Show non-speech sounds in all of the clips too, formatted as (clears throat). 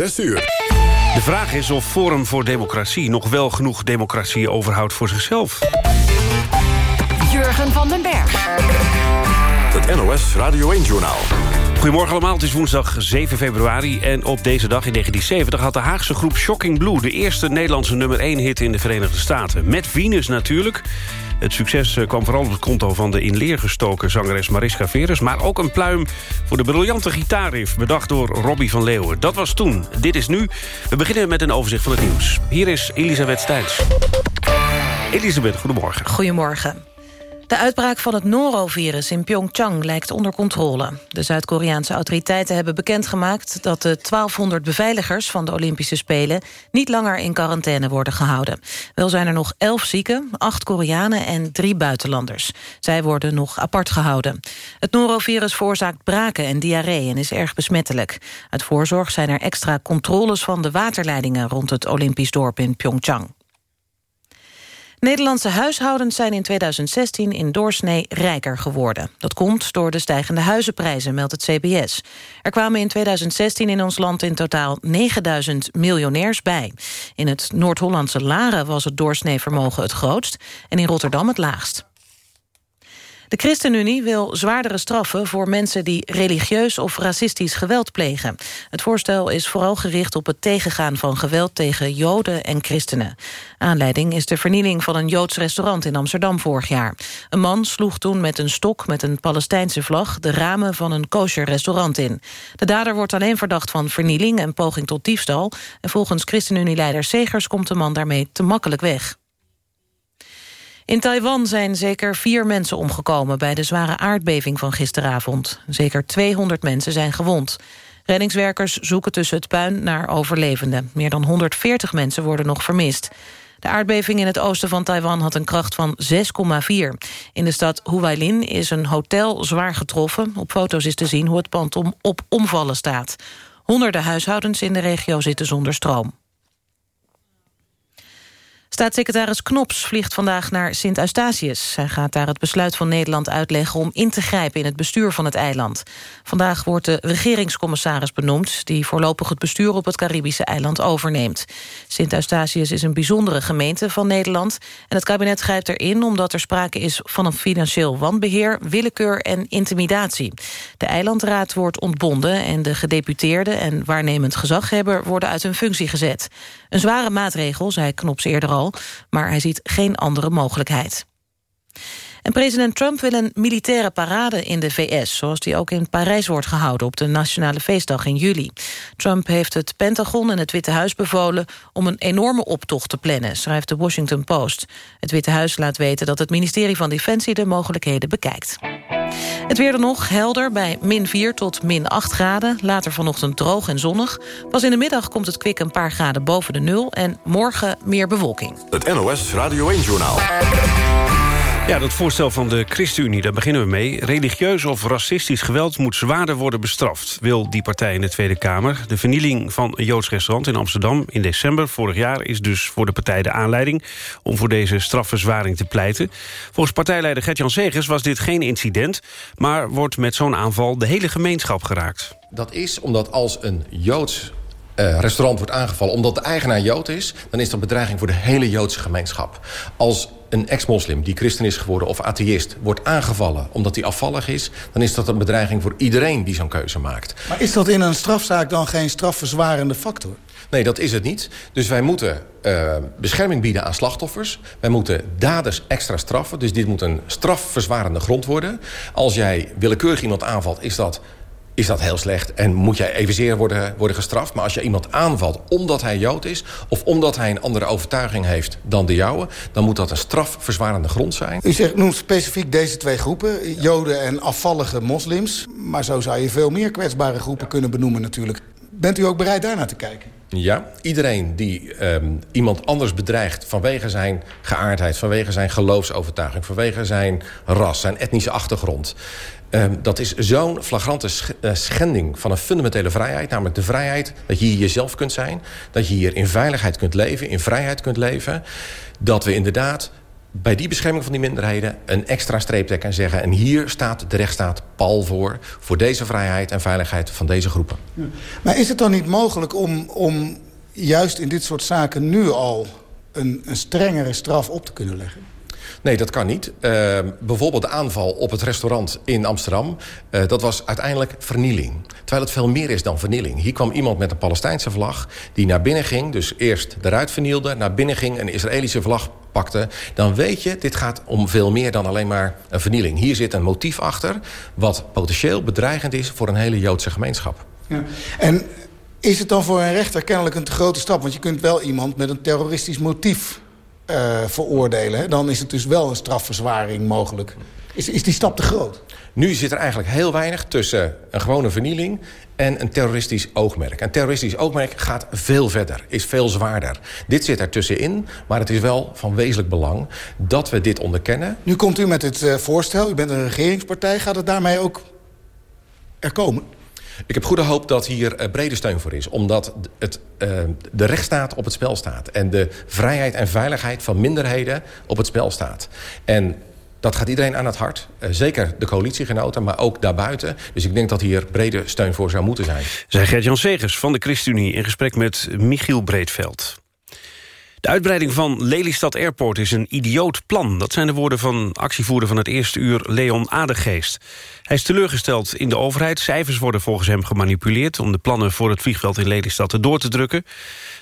6 uur. De vraag is of Forum voor Democratie nog wel genoeg democratie overhoudt voor zichzelf. Jurgen van den Berg. Het NOS Radio 1-journaal. Goedemorgen allemaal, het is woensdag 7 februari... en op deze dag in 1970 had de Haagse groep Shocking Blue... de eerste Nederlandse nummer 1 hit in de Verenigde Staten. Met Venus natuurlijk. Het succes eh, kwam vooral op het konto van de in leer gestoken zangeres Mariska Veres... maar ook een pluim voor de briljante gitaarriff... bedacht door Robbie van Leeuwen. Dat was toen, dit is nu. We beginnen met een overzicht van het nieuws. Hier is Elisabeth Stijns. Elisabeth, goedemorgen. Goedemorgen. De uitbraak van het norovirus in Pyeongchang lijkt onder controle. De Zuid-Koreaanse autoriteiten hebben bekendgemaakt... dat de 1200 beveiligers van de Olympische Spelen... niet langer in quarantaine worden gehouden. Wel zijn er nog 11 zieken, 8 Koreanen en 3 buitenlanders. Zij worden nog apart gehouden. Het norovirus veroorzaakt braken en diarree en is erg besmettelijk. Uit voorzorg zijn er extra controles van de waterleidingen... rond het Olympisch dorp in Pyeongchang. Nederlandse huishoudens zijn in 2016 in doorsnee rijker geworden. Dat komt door de stijgende huizenprijzen, meldt het CBS. Er kwamen in 2016 in ons land in totaal 9000 miljonairs bij. In het Noord-Hollandse Laren was het doorsneevermogen het grootst... en in Rotterdam het laagst. De ChristenUnie wil zwaardere straffen voor mensen die religieus of racistisch geweld plegen. Het voorstel is vooral gericht op het tegengaan van geweld tegen joden en christenen. Aanleiding is de vernieling van een joods restaurant in Amsterdam vorig jaar. Een man sloeg toen met een stok met een Palestijnse vlag de ramen van een kosher restaurant in. De dader wordt alleen verdacht van vernieling en poging tot diefstal. En volgens ChristenUnie-leider Segers komt de man daarmee te makkelijk weg. In Taiwan zijn zeker vier mensen omgekomen... bij de zware aardbeving van gisteravond. Zeker 200 mensen zijn gewond. Reddingswerkers zoeken tussen het puin naar overlevenden. Meer dan 140 mensen worden nog vermist. De aardbeving in het oosten van Taiwan had een kracht van 6,4. In de stad Huailin is een hotel zwaar getroffen. Op foto's is te zien hoe het pand om, op omvallen staat. Honderden huishoudens in de regio zitten zonder stroom. Staatssecretaris Knops vliegt vandaag naar Sint-Eustatius. Hij gaat daar het besluit van Nederland uitleggen... om in te grijpen in het bestuur van het eiland. Vandaag wordt de regeringscommissaris benoemd... die voorlopig het bestuur op het Caribische eiland overneemt. Sint-Eustatius is een bijzondere gemeente van Nederland... en het kabinet grijpt erin omdat er sprake is van een financieel wanbeheer... willekeur en intimidatie. De eilandraad wordt ontbonden... en de gedeputeerde en waarnemend gezaghebber worden uit hun functie gezet. Een zware maatregel, zei Knops eerder al, maar hij ziet geen andere mogelijkheid. En president Trump wil een militaire parade in de VS... zoals die ook in Parijs wordt gehouden op de Nationale Feestdag in juli. Trump heeft het Pentagon en het Witte Huis bevolen... om een enorme optocht te plannen, schrijft de Washington Post. Het Witte Huis laat weten dat het ministerie van Defensie... de mogelijkheden bekijkt. Het weer dan nog helder bij min 4 tot min 8 graden. Later vanochtend droog en zonnig. Pas in de middag komt het kwik een paar graden boven de nul... en morgen meer bewolking. Het NOS Radio 1-journaal. Ja, dat voorstel van de ChristenUnie, daar beginnen we mee. Religieus of racistisch geweld moet zwaarder worden bestraft... wil die partij in de Tweede Kamer. De vernieling van een Joods restaurant in Amsterdam in december vorig jaar... is dus voor de partij de aanleiding om voor deze strafverzwaring te pleiten. Volgens partijleider Gert-Jan Segers was dit geen incident... maar wordt met zo'n aanval de hele gemeenschap geraakt. Dat is omdat als een Joods uh, restaurant wordt aangevallen... omdat de eigenaar Jood is... dan is dat bedreiging voor de hele Joodse gemeenschap. Als een ex-moslim die christen is geworden of atheïst... wordt aangevallen omdat hij afvallig is... dan is dat een bedreiging voor iedereen die zo'n keuze maakt. Maar is dat in een strafzaak dan geen strafverzwarende factor? Nee, dat is het niet. Dus wij moeten uh, bescherming bieden aan slachtoffers. Wij moeten daders extra straffen. Dus dit moet een strafverzwarende grond worden. Als jij willekeurig iemand aanvalt, is dat is dat heel slecht en moet jij evenzeer worden, worden gestraft. Maar als je iemand aanvalt omdat hij Jood is... of omdat hij een andere overtuiging heeft dan de jouwe... dan moet dat een strafverzwarende grond zijn. U zegt, noemt specifiek deze twee groepen, Joden en afvallige moslims. Maar zo zou je veel meer kwetsbare groepen kunnen benoemen natuurlijk. Bent u ook bereid daarnaar te kijken? Ja, iedereen die um, iemand anders bedreigt vanwege zijn geaardheid... vanwege zijn geloofsovertuiging, vanwege zijn ras, zijn etnische achtergrond... Um, dat is zo'n flagrante eh, schending van een fundamentele vrijheid. Namelijk de vrijheid dat je hier jezelf kunt zijn. Dat je hier in veiligheid kunt leven, in vrijheid kunt leven. Dat we inderdaad bij die bescherming van die minderheden een extra streep en zeggen... en hier staat de rechtsstaat pal voor... voor deze vrijheid en veiligheid van deze groepen. Maar is het dan niet mogelijk om, om juist in dit soort zaken nu al... Een, een strengere straf op te kunnen leggen? Nee, dat kan niet. Uh, bijvoorbeeld de aanval op het restaurant in Amsterdam... Uh, dat was uiteindelijk vernieling. Terwijl het veel meer is dan vernieling. Hier kwam iemand met een Palestijnse vlag die naar binnen ging... dus eerst eruit vernielde, naar binnen ging... een Israëlische vlag pakte... dan weet je, dit gaat om veel meer dan alleen maar een vernieling. Hier zit een motief achter... wat potentieel bedreigend is voor een hele Joodse gemeenschap. Ja. En is het dan voor een rechter kennelijk een te grote stap? Want je kunt wel iemand met een terroristisch motief uh, veroordelen... dan is het dus wel een strafverzwaring mogelijk. Is, is die stap te groot? Nu zit er eigenlijk heel weinig tussen een gewone vernieling... en een terroristisch oogmerk. Een terroristisch oogmerk gaat veel verder, is veel zwaarder. Dit zit er tussenin, maar het is wel van wezenlijk belang... dat we dit onderkennen. Nu komt u met het uh, voorstel, u bent een regeringspartij. Gaat het daarmee ook er komen? Ik heb goede hoop dat hier uh, brede steun voor is. Omdat het, uh, de rechtsstaat op het spel staat. En de vrijheid en veiligheid van minderheden op het spel staat. En dat gaat iedereen aan het hart. Uh, zeker de coalitiegenoten, maar ook daarbuiten. Dus ik denk dat hier brede steun voor zou moeten zijn. Zij Gert-Jan Segers van de ChristenUnie... in gesprek met Michiel Breedveld. De uitbreiding van Lelystad Airport is een idioot plan. Dat zijn de woorden van actievoerder van het eerste uur Leon Adegeest. Hij is teleurgesteld in de overheid. Cijfers worden volgens hem gemanipuleerd... om de plannen voor het vliegveld in Lelystad door te drukken.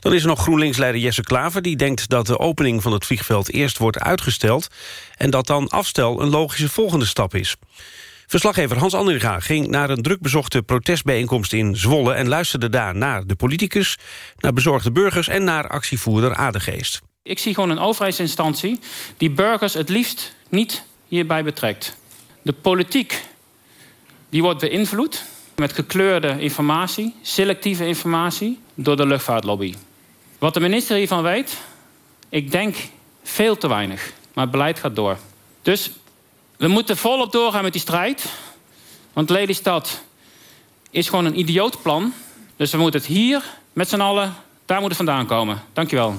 Dan is er nog GroenLinks-leider Jesse Klaver... die denkt dat de opening van het vliegveld eerst wordt uitgesteld... en dat dan afstel een logische volgende stap is. Verslaggever Hans Andringa ging naar een drukbezochte protestbijeenkomst in Zwolle... en luisterde daar naar de politicus, naar bezorgde burgers... en naar actievoerder Adegeest. Ik zie gewoon een overheidsinstantie die burgers het liefst niet hierbij betrekt. De politiek die wordt beïnvloed met gekleurde informatie, selectieve informatie... door de luchtvaartlobby. Wat de minister hiervan weet, ik denk veel te weinig. Maar het beleid gaat door. Dus we moeten volop doorgaan met die strijd. Want Lelystad is gewoon een idioot plan. Dus we moeten het hier met z'n allen, daar moet het vandaan komen. Dankjewel.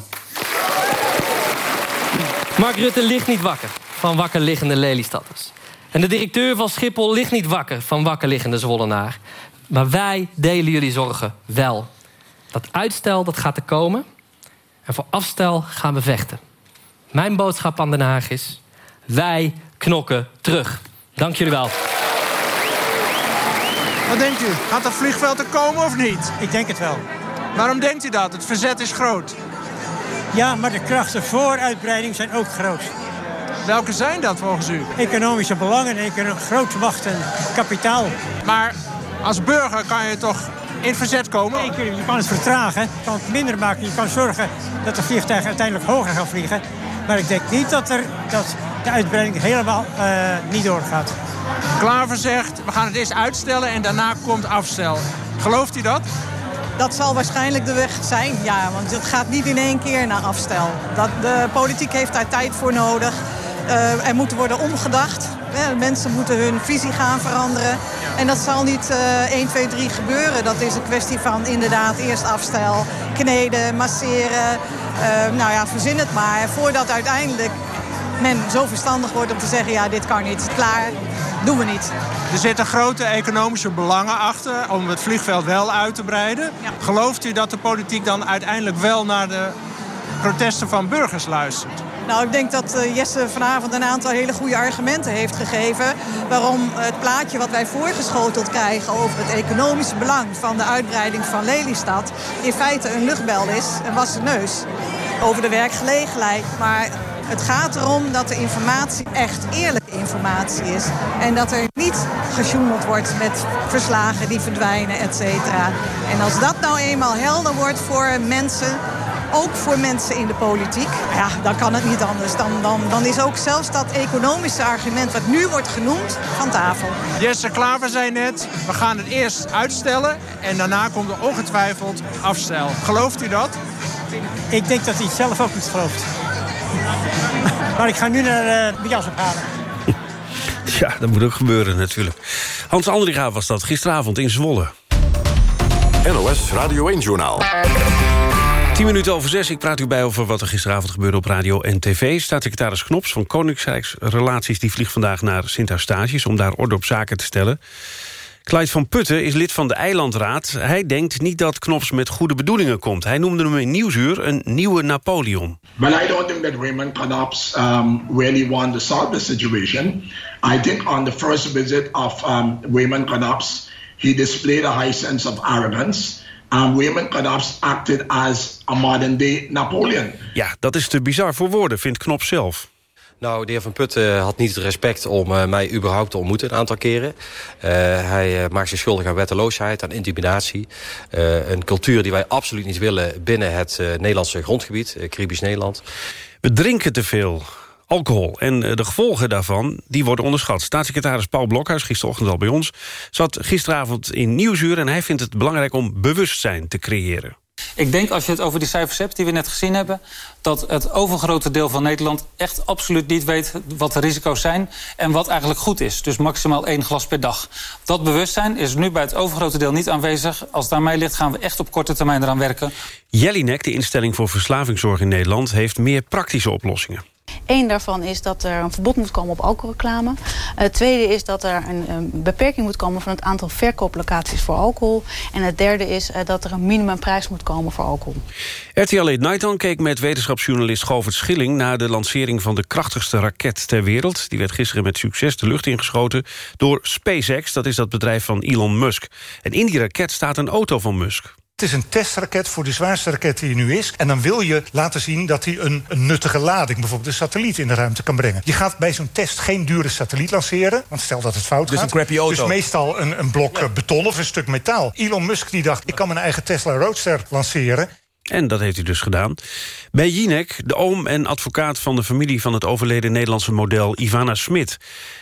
Mark Rutte ligt niet wakker van wakker liggende. En de directeur van Schiphol ligt niet wakker van wakker liggende Zwollenaar. Maar wij delen jullie zorgen wel. Dat uitstel dat gaat er komen. En voor afstel gaan we vechten. Mijn boodschap aan Den Haag is... wij knokken terug. Dank jullie wel. Wat denkt u? Gaat dat vliegveld er komen of niet? Ik denk het wel. Waarom denkt u dat? Het verzet is groot. Ja, maar de krachten voor uitbreiding zijn ook groot. Welke zijn dat volgens u? Economische belangen, grote macht en kapitaal. Maar als burger kan je toch in verzet komen? Je kan het vertragen, je kan het minder maken. Je kan zorgen dat de vliegtuigen uiteindelijk hoger gaan vliegen. Maar ik denk niet dat, er, dat de uitbreiding helemaal uh, niet doorgaat. Klaver zegt, we gaan het eerst uitstellen en daarna komt afstel. Gelooft u dat? Dat zal waarschijnlijk de weg zijn, ja. Want het gaat niet in één keer naar afstel. Dat, de politiek heeft daar tijd voor nodig. Uh, er moet worden omgedacht. mensen moeten hun visie gaan veranderen. En dat zal niet uh, 1, 2, 3 gebeuren. Dat is een kwestie van inderdaad eerst afstel, kneden, masseren. Uh, nou ja, verzin het maar. Voordat uiteindelijk men zo verstandig wordt om te zeggen... ja, dit kan niet, klaar, doen we niet. Er zitten grote economische belangen achter om het vliegveld wel uit te breiden. Ja. Gelooft u dat de politiek dan uiteindelijk wel naar de protesten van burgers luistert? Nou, ik denk dat uh, Jesse vanavond een aantal hele goede argumenten heeft gegeven... waarom het plaatje wat wij voorgeschoteld krijgen over het economische belang... van de uitbreiding van Lelystad in feite een luchtbel is, een wassen neus. Over de werkgelegenheid, maar het gaat erom dat de informatie echt eerlijke informatie is. En dat er niet gesjoemeld wordt met verslagen die verdwijnen, et cetera. En als dat nou eenmaal helder wordt voor mensen ook voor mensen in de politiek. Ja, dan kan het niet anders. Dan, dan, dan is ook zelfs dat economische argument wat nu wordt genoemd van tafel. Jesse Klaver zei net, we gaan het eerst uitstellen en daarna komt er ongetwijfeld afstel. Gelooft u dat? Ik denk dat hij het zelf ook niet gelooft. (laughs) Maar ik ga nu naar uh, mijn jas ophalen. (laughs) Ja, dat moet ook gebeuren natuurlijk. Hans Andringa was dat gisteravond in Zwolle. NOS Radio 1-journaal. 10 minuten over zes. Ik praat u bij over wat er gisteravond gebeurde op radio en tv. Staatssecretaris Knops van Koninkrijksrelaties... die vliegt vandaag naar Sint-Eustatius om daar orde op zaken te stellen. Clyde van Putten is lid van de Eilandraad. Hij denkt niet dat Knops met goede bedoelingen komt. Hij noemde hem in Nieuwsuur een nieuwe Napoleon. Well, I don't think that Raymond Knops um, really want to solve the situation. I think on the first visit of um, Raymond Knops, he displayed a high sense of arrogance. Um, Raymond Knops acted as a modern day Napoleon. Ja, dat is te bizar voor woorden, vindt Knops zelf. Nou, de heer Van Putten had niet het respect om uh, mij überhaupt te ontmoeten een aantal keren. Uh, hij uh, maakt zich schuldig aan wetteloosheid, aan intimidatie. een cultuur die wij absoluut niet willen binnen het Nederlandse grondgebied, Caribisch Nederland. We drinken te veel alcohol. En de gevolgen daarvan die worden onderschat. Staatssecretaris Paul Blokhuis, gisterochtend al bij ons... zat gisteravond in Nieuwsuur en hij vindt het belangrijk om bewustzijn te creëren. Ik denk als je het over die cijfers hebt die we net gezien hebben... dat het overgrote deel van Nederland echt absoluut niet weet... wat de risico's zijn en wat eigenlijk goed is. Dus maximaal één glas per dag. Dat bewustzijn is nu bij het overgrote deel niet aanwezig. Als het aan mij ligt gaan we echt op korte termijn eraan werken. Jellinek, de instelling voor verslavingszorg in Nederland... heeft meer praktische oplossingen. Eén daarvan is dat er een verbod moet komen op alcoholreclame. Het tweede is dat er een, een beperking moet komen van het aantal verkooplocaties voor alcohol. En het derde is uh, dat er een minimumprijs moet komen voor alcohol. RTL Late Night dan keek met wetenschapsjournalist Govert Schilling... naar de lancering van de krachtigste raket ter wereld. Die werd gisteren met succes de lucht ingeschoten door SpaceX. Dat is dat bedrijf van Elon Musk. En in die raket staat een auto van Musk. Het is een testraket voor de zwaarste raket die er nu is. En dan wil je laten zien dat hij een, een nuttige lading... bijvoorbeeld een satelliet in de ruimte kan brengen. Je gaat bij zo'n test geen dure satelliet lanceren. Want stel dat het fout dus gaat. Een crappy auto. Dus meestal een, een blok ja. beton of een stuk metaal. Elon Musk die dacht, ik kan mijn eigen Tesla Roadster lanceren. En dat heeft hij dus gedaan. Bij Jinek, de oom en advocaat van de familie... van het overleden Nederlandse model Ivana Smit.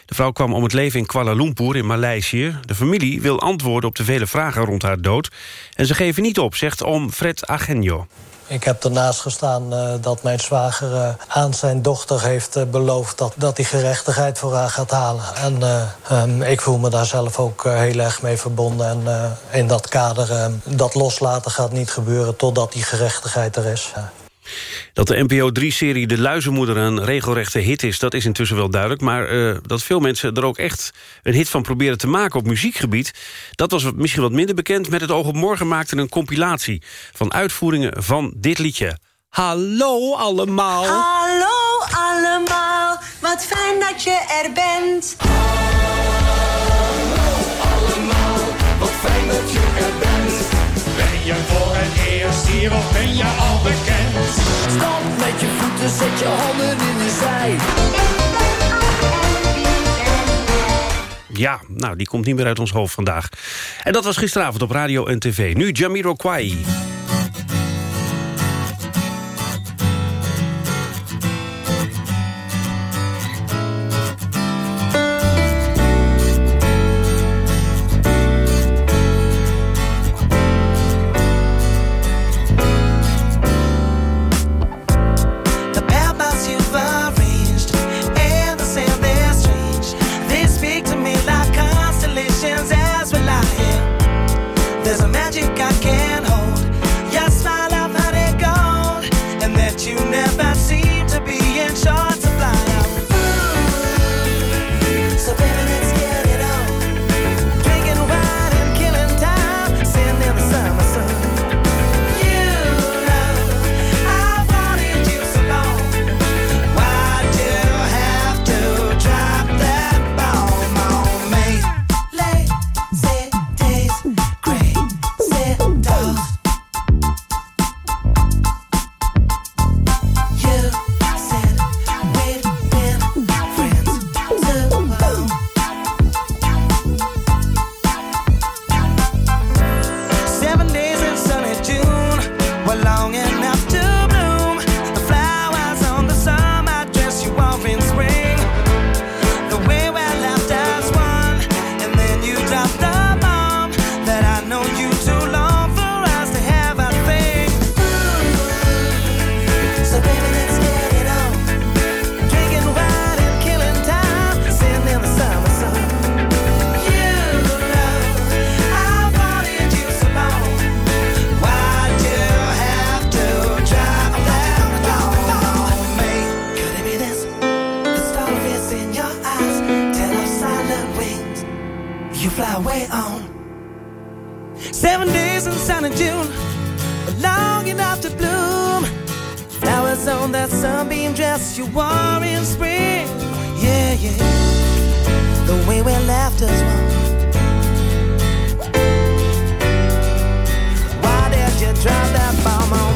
De vrouw kwam om het leven in Kuala Lumpur in Maleisië. De familie wil antwoorden op de vele vragen rond haar dood. En ze geven niet op, zegt oom Fred Agenjo. Ik heb ernaast gestaan uh, dat mijn zwager uh, aan zijn dochter heeft uh, beloofd... dat, dat hij gerechtigheid voor haar gaat halen. En um, ik voel me daar zelf ook heel erg mee verbonden. En in dat kader, dat loslaten gaat niet gebeuren totdat die gerechtigheid er is. Dat de NPO 3-serie De Luizenmoeder een regelrechte hit is... dat is intussen wel duidelijk. Maar uh, dat veel mensen er ook echt een hit van proberen te maken op muziekgebied... dat was misschien wat minder bekend. Met het oog op morgen maakte een compilatie van uitvoeringen van dit liedje. Hallo allemaal. Hallo allemaal, wat fijn dat je er bent. Hallo allemaal, wat fijn dat je er bent. Ben je voor het eerst hier of ben je al bekend? Stap met je voeten, zet je handen in de zij. Ja, nou, die komt niet meer uit ons hoofd vandaag. En dat was gisteravond op radio en tv. Nu Jamiroquai. On that sunbeam dress you wore in spring. Yeah, yeah. The way we left us one. Why did you drop that bomb on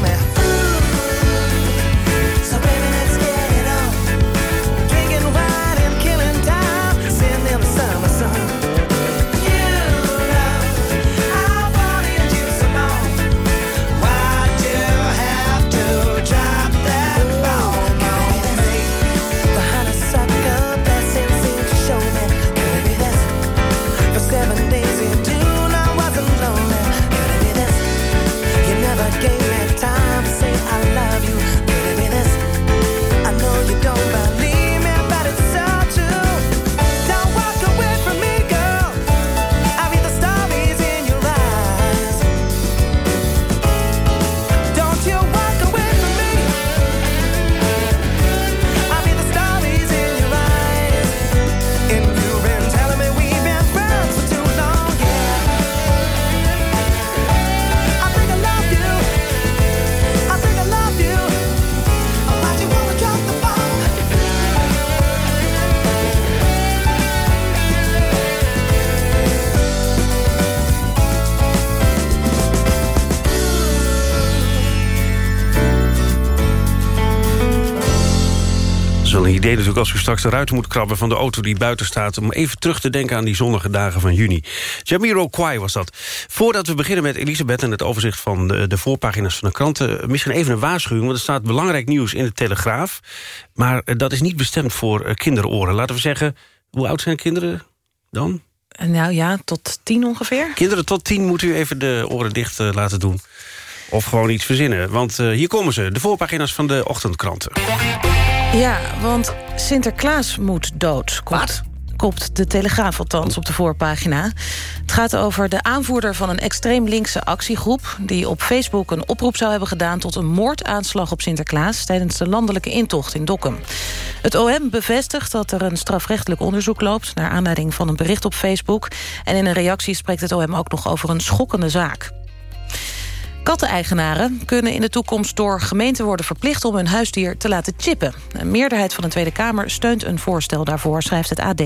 idee natuurlijk als u straks de ruiten moet krabben van de auto die buiten staat... om even terug te denken aan die zonnige dagen van juni. Jamiro Kwai was dat. Voordat we beginnen met Elisabeth en het overzicht van de, de voorpagina's van de kranten... misschien even een waarschuwing, want er staat belangrijk nieuws in de Telegraaf. Maar eh, dat is niet bestemd voor eh, kinderoren. Laten we zeggen, hoe oud zijn kinderen dan? Nou ja, tot tien ongeveer. Kinderen tot tien moet u even de oren dicht eh, laten doen. Of gewoon iets verzinnen, want eh, hier komen ze. De voorpagina's van de ochtendkranten. Ja, want Sinterklaas moet dood. Komt, Kopt de Telegraaf althans op de voorpagina. Het gaat over de aanvoerder van een extreem linkse actiegroep... die op Facebook een oproep zou hebben gedaan... tot een moordaanslag op Sinterklaas... tijdens de landelijke intocht in Dokkum. Het OM bevestigt dat er een strafrechtelijk onderzoek loopt... naar aanleiding van een bericht op Facebook. En in een reactie spreekt het OM ook nog over een schokkende zaak. Katteneigenaren kunnen in de toekomst door gemeenten worden verplicht om hun huisdier te laten chippen. Een meerderheid van de Tweede Kamer steunt een voorstel daarvoor, schrijft het AD.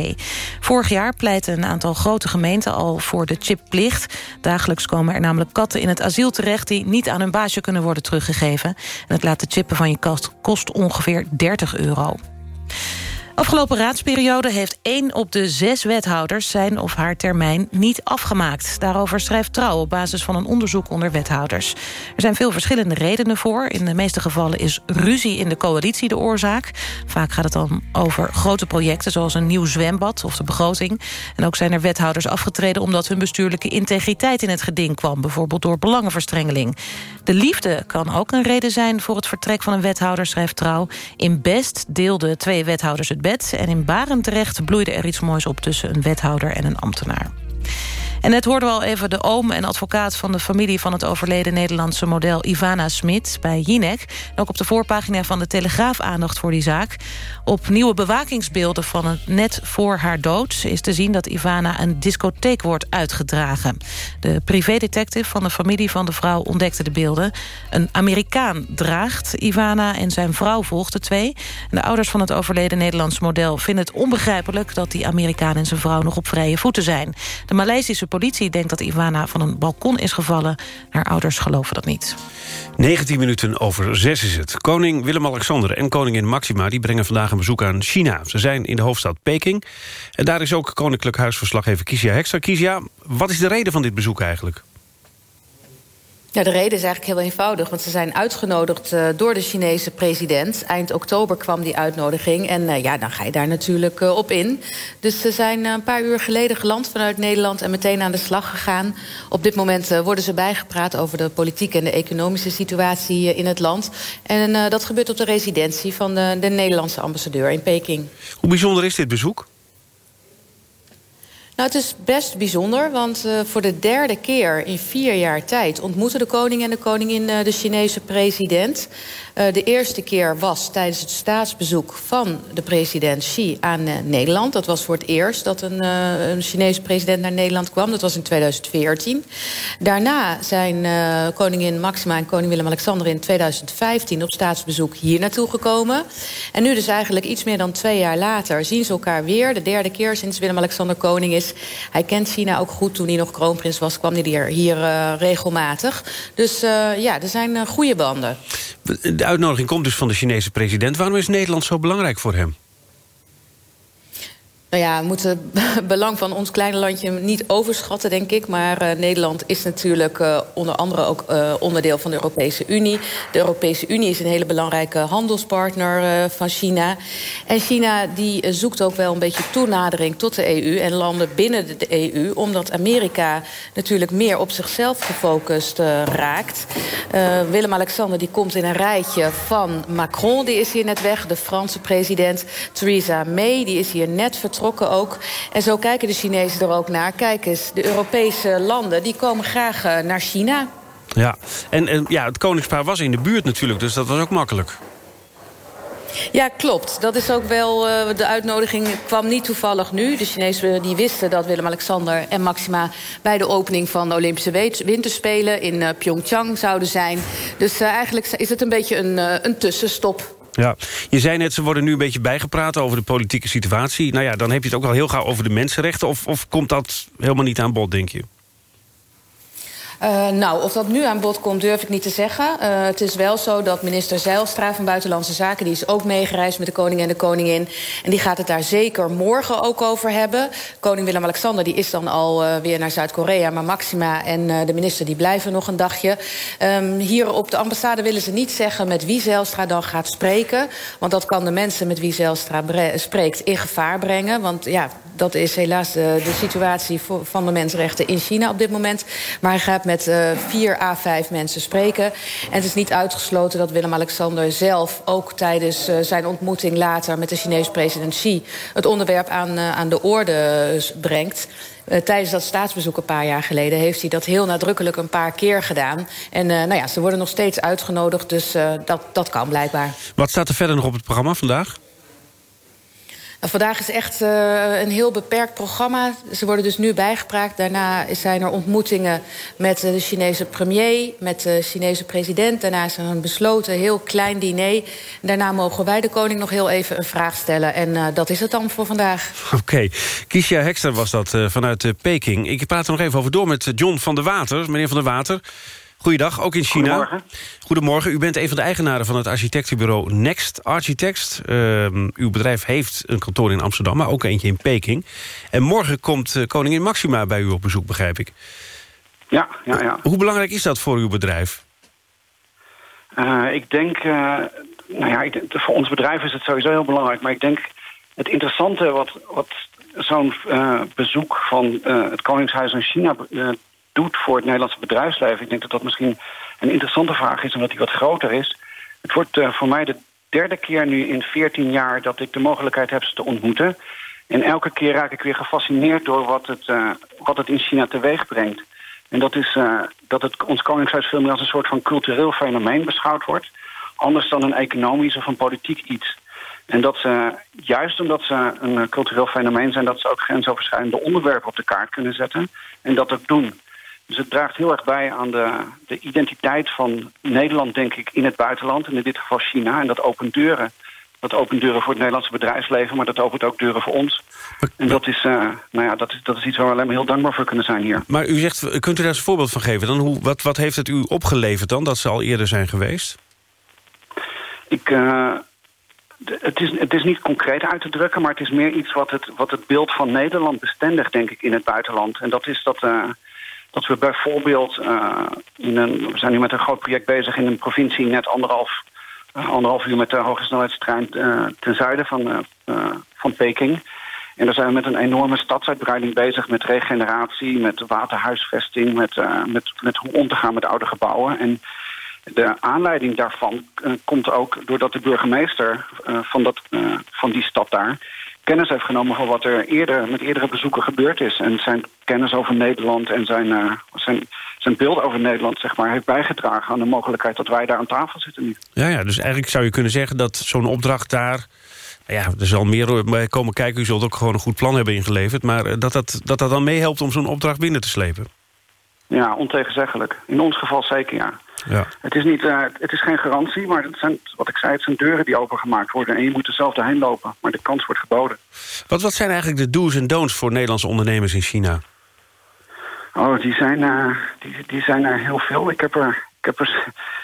Vorig jaar pleitte een aantal grote gemeenten al voor de chipplicht. Dagelijks komen er namelijk katten in het asiel terecht die niet aan hun baasje kunnen worden teruggegeven. En het laten chippen van je kast kost ongeveer 30 euro. Afgelopen raadsperiode heeft één op de zes wethouders... zijn of haar termijn niet afgemaakt. Daarover schrijft Trouw op basis van een onderzoek onder wethouders. Er zijn veel verschillende redenen voor. In de meeste gevallen is ruzie in de coalitie de oorzaak. Vaak gaat het dan over grote projecten... zoals een nieuw zwembad of de begroting. En ook zijn er wethouders afgetreden... omdat hun bestuurlijke integriteit in het geding kwam. Bijvoorbeeld door belangenverstrengeling. De liefde kan ook een reden zijn voor het vertrek van een wethouder... schrijft Trouw. In Best deelden twee wethouders het En in Barendrecht bloeide er iets moois op tussen een wethouder en een ambtenaar. En net hoorden we al even de oom en advocaat van de familie... van het overleden Nederlandse model Ivana Smit bij Jinek. En ook op de voorpagina van de Telegraaf aandacht voor die zaak. Op nieuwe bewakingsbeelden van het net voor haar dood... is te zien dat Ivana een discotheek wordt uitgedragen. De privédetective van de familie van de vrouw ontdekte de beelden. Een Amerikaan draagt Ivana en zijn vrouw volgt de twee. En de ouders van het overleden Nederlandse model vinden het onbegrijpelijk... dat die Amerikaan en zijn vrouw nog op vrije voeten zijn. De Maleisische politie denkt dat Ivana van een balkon is gevallen. Haar ouders geloven dat niet. 19 minuten over 6 is het. Koning Willem-Alexander en koningin Maxima... die brengen vandaag een bezoek aan China. Ze zijn in de hoofdstad Peking. En daar is ook koninklijk huisverslaggever Kizia Hekster. Kizia, wat is de reden van dit bezoek eigenlijk? Ja, de reden is eigenlijk heel eenvoudig. Want ze zijn uitgenodigd uh, door de Chinese president. Eind oktober kwam die uitnodiging. En uh, ja, dan ga je daar natuurlijk uh, op in. Dus ze zijn een paar uur geleden geland vanuit Nederland... en meteen aan de slag gegaan. Op dit moment worden ze bijgepraat over de politieke... en de economische situatie in het land. En dat gebeurt op de residentie van de Nederlandse ambassadeur in Peking. Hoe bijzonder is dit bezoek? Nou, het is best bijzonder, want uh, voor de derde keer in vier jaar tijd... ontmoeten de koning en de koningin uh, de Chinese president. Uh, de eerste keer was tijdens het staatsbezoek van de president Xi aan Nederland. Dat was voor het eerst dat een, een, Chinese president naar Nederland kwam. Dat was in 2014. Daarna zijn koningin Maxima en koning Willem-Alexander in 2015... op staatsbezoek hier naartoe gekomen. En nu dus eigenlijk iets meer dan twee jaar later zien ze elkaar weer. De derde keer sinds Willem-Alexander koning is. Hij kent China ook goed. Toen hij nog kroonprins was, kwam hij hier, hier regelmatig. Dus ja, er zijn goede banden. De uitnodiging komt dus van de Chinese president. Waarom is Nederland zo belangrijk voor hem? Nou ja, we moeten het (laughs) belang van ons kleine landje niet overschatten, denk ik. Maar uh, Nederland is natuurlijk uh, onder andere ook uh, onderdeel van de Europese Unie. De Europese Unie is een hele belangrijke handelspartner van China. En China die zoekt ook wel een beetje toenadering tot de EU... en landen binnen de EU, omdat Amerika natuurlijk meer op zichzelf gefocust raakt. Willem-Alexander die komt in een rijtje van Macron, die is hier net weg. De Franse president Theresa May, die is hier net vertrokken ook. En zo kijken de Chinezen er ook naar. Kijk eens, de Europese landen die komen graag uh, naar China. Ja, en, en ja, het koningspaar was in de buurt natuurlijk, dus dat was ook makkelijk. Ja, klopt. Dat is ook wel. Uh, de uitnodiging kwam niet toevallig nu. De Chinezen die wisten dat Willem-Alexander en Maxima bij de opening van de Olympische Winterspelen in uh, Pyeongchang zouden zijn. Dus uh, eigenlijk is het een beetje een, een tussenstop. Ja, je zei net, ze worden nu een beetje bijgepraat over de politieke situatie. Nou ja, dan heb je het ook al heel gauw over de mensenrechten. Of, of komt dat helemaal niet aan bod, denk je? Uh, nou, of dat nu aan bod komt, durf ik niet te zeggen. Uh, het is wel zo dat minister Zijlstra van Buitenlandse Zaken... die is ook meegereisd met de koning en de koningin. En die gaat het daar zeker morgen ook over hebben. Koning Willem-Alexander die is dan al uh, weer naar Zuid-Korea... maar Maxima en de minister die blijven nog een dagje. Um, hier op de ambassade willen ze niet zeggen met wie Zijlstra dan gaat spreken. Want dat kan de mensen met wie Zijlstra spreekt in gevaar brengen. Want ja, dat is helaas de, de situatie voor, van de mensenrechten in China op dit moment. Maar hij gaat met uh, vier à vijf mensen spreken. En het is niet uitgesloten dat Willem-Alexander zelf... ook tijdens uh, zijn ontmoeting later met de Chinese president Xi... het onderwerp aan, uh, aan de orde brengt. Tijdens dat staatsbezoek een paar jaar geleden... heeft hij dat heel nadrukkelijk een paar keer gedaan. En nou ja, ze worden nog steeds uitgenodigd, dus dat, dat kan blijkbaar. Wat staat er verder nog op het programma vandaag? Vandaag is echt uh, een heel beperkt programma. Ze worden dus nu bijgepraat. Daarna zijn er ontmoetingen met de Chinese premier... met de Chinese president. Daarna is er een besloten heel klein diner. Daarna mogen wij de koning nog heel even een vraag stellen. En uh, dat is het dan voor vandaag. Oké. Okay. Kiesja Hekster was dat vanuit Peking. Ik praat er nog even over door met John van der Water. Meneer van der Water... Goeiedag, ook in China. Goedemorgen. Goedemorgen. U bent een van de eigenaren van het architectenbureau Next Architects. Uh, uw bedrijf heeft een kantoor in Amsterdam, maar ook eentje in Peking. En morgen komt uh, koningin Maxima bij u op bezoek, begrijp ik. Ja, ja, ja. Hoe belangrijk is dat voor uw bedrijf? Uh, ik denk, nou ja, ik, voor ons bedrijf is het sowieso heel belangrijk. Maar ik denk het interessante wat, wat zo'n bezoek van het Koningshuis in China doet voor het Nederlandse bedrijfsleven. Ik denk dat dat misschien een interessante vraag is, omdat die wat groter is. Het wordt uh, voor mij de derde keer nu in 14 jaar dat ik de mogelijkheid heb ze te ontmoeten. En elke keer raak ik weer gefascineerd door wat het, uh, wat het in China teweeg brengt. En dat is uh, dat het ons Koningshuis veel meer als een soort van cultureel fenomeen beschouwd wordt. Anders dan een economisch of een politiek iets. En dat ze, juist omdat ze een cultureel fenomeen zijn... dat ze ook grensoverschrijdende onderwerpen op de kaart kunnen zetten. En dat ook doen. Dus het draagt heel erg bij aan de, de identiteit van Nederland, denk ik, in het buitenland. En in dit geval China. En dat opent deuren. Dat opent deuren voor het Nederlandse bedrijfsleven, maar dat opent ook deuren voor ons. En dat is, uh, nou ja, dat is, dat is iets waar we alleen maar heel dankbaar voor kunnen zijn hier. Maar u zegt, kunt u daar eens een voorbeeld van geven? Dan hoe, wat, wat heeft het u opgeleverd dan, dat ze al eerder zijn geweest? Ik... Uh, het is, het is niet concreet uit te drukken, maar het is meer iets wat het, wat het beeld van Nederland bestendigt, denk ik, in het buitenland. En dat is dat, uh, dat we bijvoorbeeld, een, we zijn nu met een groot project bezig in een provincie net anderhalf, uh, anderhalf uur met de hogesnelheidstrein uh, ten zuiden van, van Peking. En daar zijn we met een enorme stadsuitbreiding bezig met regeneratie, met waterhuisvesting, met, met, met hoe om te gaan met oude gebouwen. En de aanleiding daarvan komt ook doordat de burgemeester van, dat, van die stad daar kennis heeft genomen van wat er eerder met eerdere bezoeken gebeurd is. En zijn kennis over Nederland en zijn, eh, zijn, zijn beeld over Nederland zeg maar, heeft bijgedragen aan de mogelijkheid dat wij daar aan tafel zitten nu. Ja, ja, dus eigenlijk zou je kunnen zeggen dat zo'n opdracht daar... nou Ja, er zal meer komen kijken. U zult ook gewoon een goed plan hebben ingeleverd. Maar eh, dat dat, dat, dat dan meehelpt om zo'n opdracht binnen te slepen. Ja, ontegenzeggelijk. In ons geval zeker ja. Ja. Het is, niet, eh, het is geen garantie, maar het zijn, wat ik zei, het zijn deuren die opengemaakt worden. En je moet er zelf doorheen lopen, maar de kans wordt geboden. Wat, wat zijn eigenlijk de do's en don'ts voor Nederlandse ondernemers in China? Oh, die zijn, eh, die, die zijn er heel veel. Ik heb er, ik, heb er,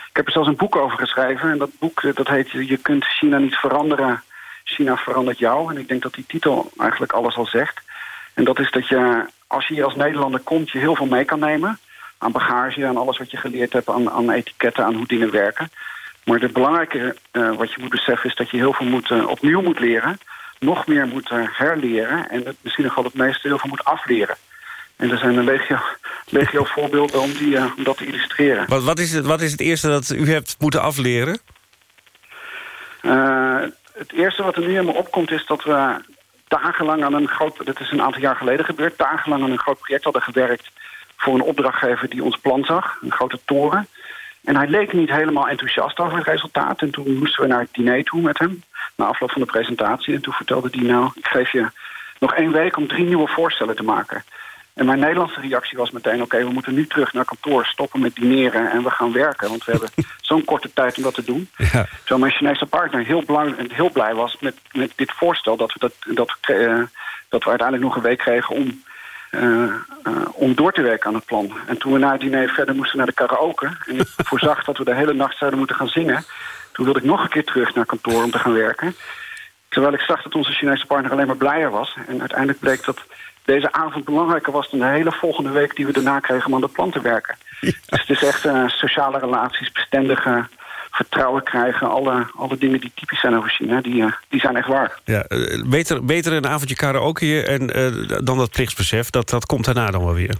ik heb er zelfs een boek over geschreven. En dat boek eh, dat heet Je kunt China niet veranderen, China verandert jou. En ik denk dat die titel eigenlijk alles al zegt. En dat is dat je, als je hier als Nederlander komt, je heel veel mee kan nemen. Aan bagage, aan alles wat je geleerd hebt, aan, aan etiketten, aan hoe dingen werken. Maar het belangrijke eh, wat je moet beseffen is dat je heel veel moet, eh, opnieuw moet leren. Nog meer moet eh, herleren. En het, misschien nog wel het meeste heel veel moet afleren. En er zijn een legio, (laughs) legio voorbeelden om, die, eh, om dat te illustreren. Wat, wat, is het, wat is het eerste dat u hebt moeten afleren? Het eerste wat er nu in me opkomt is dat we dagenlang aan een groot... Dat is een aantal jaar geleden gebeurd. Dagenlang aan een groot project hadden gewerkt voor een opdrachtgever die ons plan zag. Een grote toren. En hij leek niet helemaal enthousiast over het resultaat. En toen moesten we naar het diner toe met hem. Na afloop van de presentatie. En toen vertelde hij nou, ik geef je nog één week om drie nieuwe voorstellen te maken. En mijn Nederlandse reactie was meteen... oké, we moeten nu terug naar kantoor, stoppen met dineren... en we gaan werken, want we hebben (laughs) zo'n korte tijd om dat te doen. Ja. Terwijl mijn Chinese partner heel blij, heel blij was met, met dit voorstel... Dat we, dat, dat, eh, dat we uiteindelijk nog een week kregen om, eh, eh, om door te werken aan het plan. En toen we na het diner verder moesten naar de karaoke... en ik (laughs) voorzag dat we de hele nacht zouden moeten gaan zingen... toen wilde ik nog een keer terug naar kantoor om te gaan werken... Terwijl ik zag dat onze Chinese partner alleen maar blijer was. En uiteindelijk bleek dat deze avond belangrijker was dan de hele volgende week die we daarna kregen om aan het plan te werken. Dus het is echt eh, sociale relaties, bestendige vertrouwen krijgen. Alle, alle dingen die typisch zijn over China, die, eh, die zijn echt waar. Ja, eh, beter, beter een avondje karaoke en, eh, dan dat plichtsbesef. Dat, dat komt daarna dan wel weer.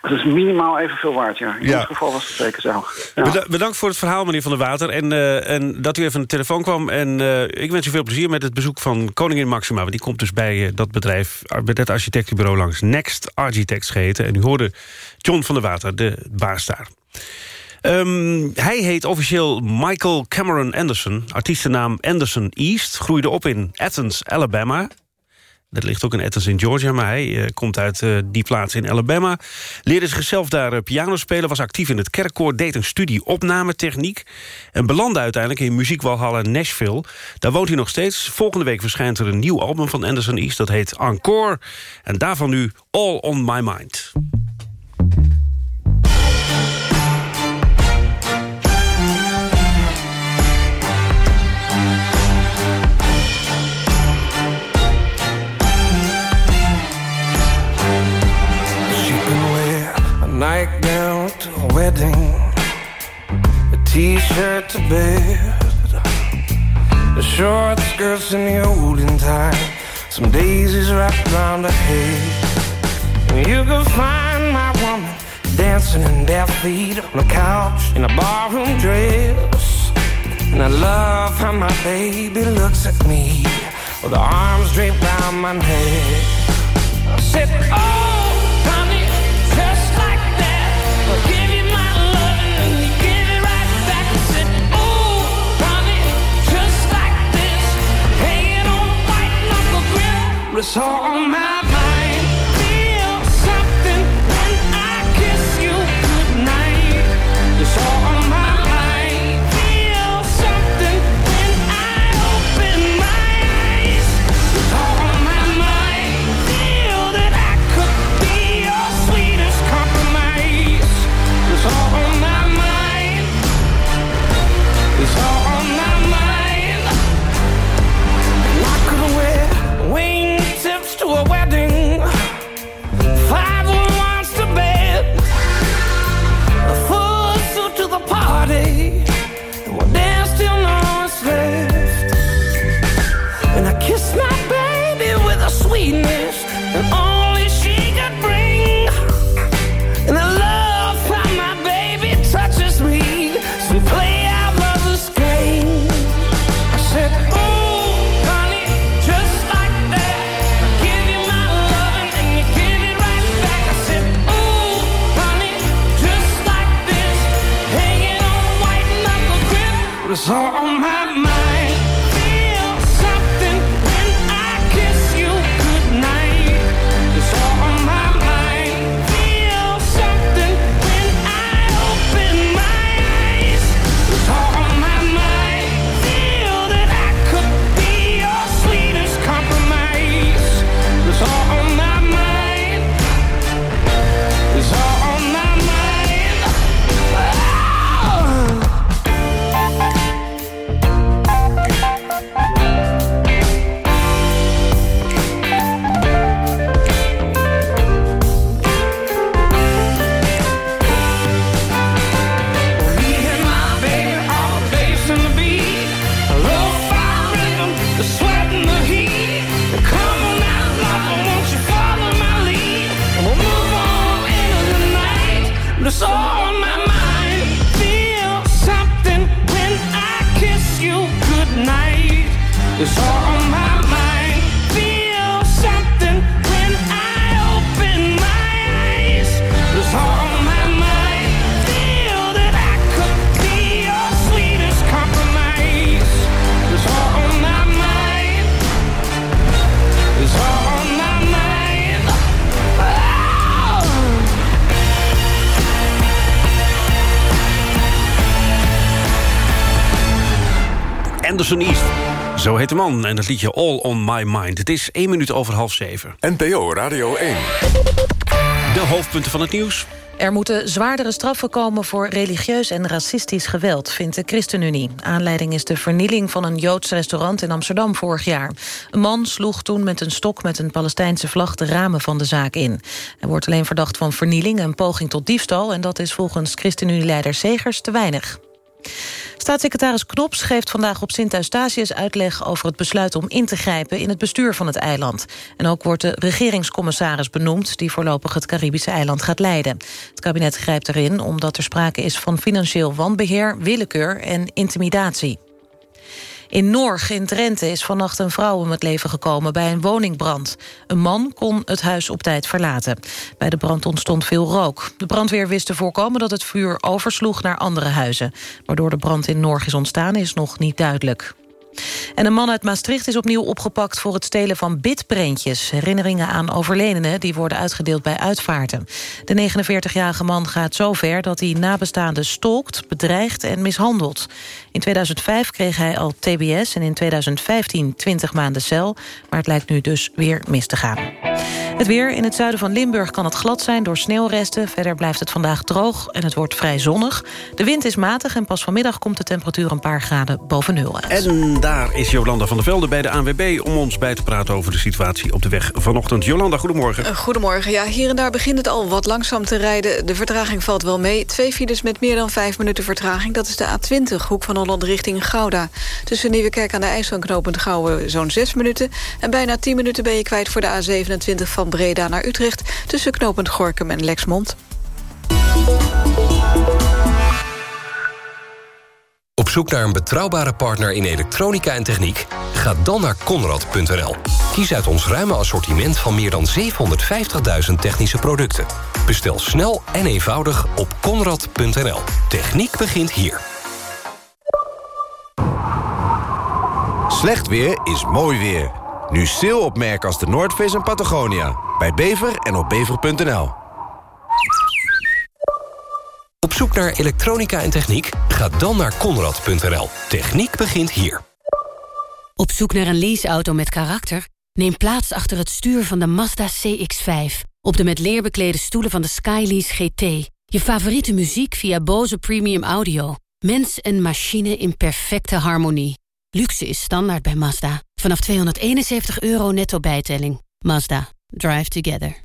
Het is minimaal evenveel waard, ja. In Ja. ons geval was het zeker zo. Ja. Beda- bedankt voor het verhaal, meneer Van der Water. En, en dat u even aan de telefoon kwam. En ik wens u veel plezier met het bezoek van Koningin Maxima. Want die komt dus bij dat bedrijf, bij dat architectenbureau langs. Next Architects geheten. En u hoorde John van der Water, de baas daar. Ehm, hij heet officieel Michael Cameron Anderson. Artiestennaam Anderson East. Groeide op in Athens, Alabama. Dat ligt ook in Athens in Georgia, maar hij eh, komt uit eh, die plaats in Alabama. Leerde zichzelf daar eh, piano spelen, was actief in het kerkkoor... deed een studie opnametechniek... en belandde uiteindelijk in muziekwalhalla Nashville. Daar woont hij nog steeds. Volgende week verschijnt er een nieuw album van Anderson East. Dat heet Encore. En daarvan nu All On My Mind. Nightgown to a wedding, a t-shirt to bed, the short skirts in the olden time, some daisies wrapped around her head. You can find my woman dancing in bare feet on the couch in a barroom dress. And I love how my baby looks at me with her arms draped around my neck. I said, oh, grip. It's all on heet de man en het liedje All On My Mind. Het is één minuut over half zeven. NPO Radio 1. De hoofdpunten van het nieuws. Er moeten zwaardere straffen komen voor religieus en racistisch geweld, vindt de ChristenUnie. Aanleiding is de vernieling van een Joods restaurant in Amsterdam vorig jaar. Een man sloeg toen met een stok met een Palestijnse vlag de ramen van de zaak in. Hij wordt alleen verdacht van vernieling en poging tot diefstal... en dat is volgens ChristenUnie-leider Segers te weinig. Staatssecretaris Knops geeft vandaag op Sint Eustatius uitleg over het besluit om in te grijpen in het bestuur van het eiland. En ook wordt de regeringscommissaris benoemd die voorlopig het Caribische eiland gaat leiden. Het kabinet grijpt erin omdat er sprake is van financieel wanbeheer, willekeur en intimidatie. In Norg in Drenthe is vannacht een vrouw om het leven gekomen bij een woningbrand. Een man kon het huis op tijd verlaten. Bij de brand ontstond veel rook. De brandweer wist te voorkomen dat het vuur oversloeg naar andere huizen. Waardoor de brand in Norg is ontstaan is nog niet duidelijk. En een man uit Maastricht is opnieuw opgepakt voor het stelen van bitprentjes. Herinneringen aan overledenen die worden uitgedeeld bij uitvaarten. De 49-jarige man gaat zo ver dat hij nabestaanden stalkt, bedreigt en mishandelt. In 2005 kreeg hij al TBS en in 2015 20 maanden cel. Maar het lijkt nu dus weer mis te gaan. Het weer in het zuiden van Limburg kan het glad zijn door sneeuwresten. Verder blijft het vandaag droog en het wordt vrij zonnig. De wind is matig en pas vanmiddag komt de temperatuur een paar graden boven nul uit. En daar is Jolanda van der Velde bij de ANWB... om ons bij te praten over de situatie op de weg vanochtend. Jolanda, goedemorgen. Uh, Goedemorgen. Ja, hier en daar begint het al wat langzaam te rijden. De vertraging valt wel mee. Twee files met meer dan vijf minuten vertraging. Dat is de A20, hoek van Holland richting Gouda. Tussen Nieuwekerk aan de IJssel en Gouwen zo'n zes minuten. En bijna tien minuten ben je kwijt voor de A27 van Breda naar Utrecht... tussen knooppunt Gorkum en Lexmond. Op zoek naar een betrouwbare partner in elektronica en techniek? Ga dan naar Conrad.nl. Kies uit ons ruime assortiment van meer dan 750.000 technische producten. Bestel snel en eenvoudig op Conrad.nl. Techniek begint hier. Slecht weer is mooi weer. Nu sale op merken als de Noordface en Patagonia. Bij Bever en op bever.nl. Op zoek naar elektronica en techniek? Ga dan naar Conrad.nl. Techniek begint hier. Op zoek naar een leaseauto met karakter? Neem plaats achter het stuur van de Mazda CX-5. Op de met leer beklede stoelen van de Skylease GT. Je favoriete muziek via Bose Premium Audio. Mens en machine in perfecte harmonie. Luxe is standaard bij Mazda. Vanaf 271 euro netto bijtelling. Mazda. Drive together.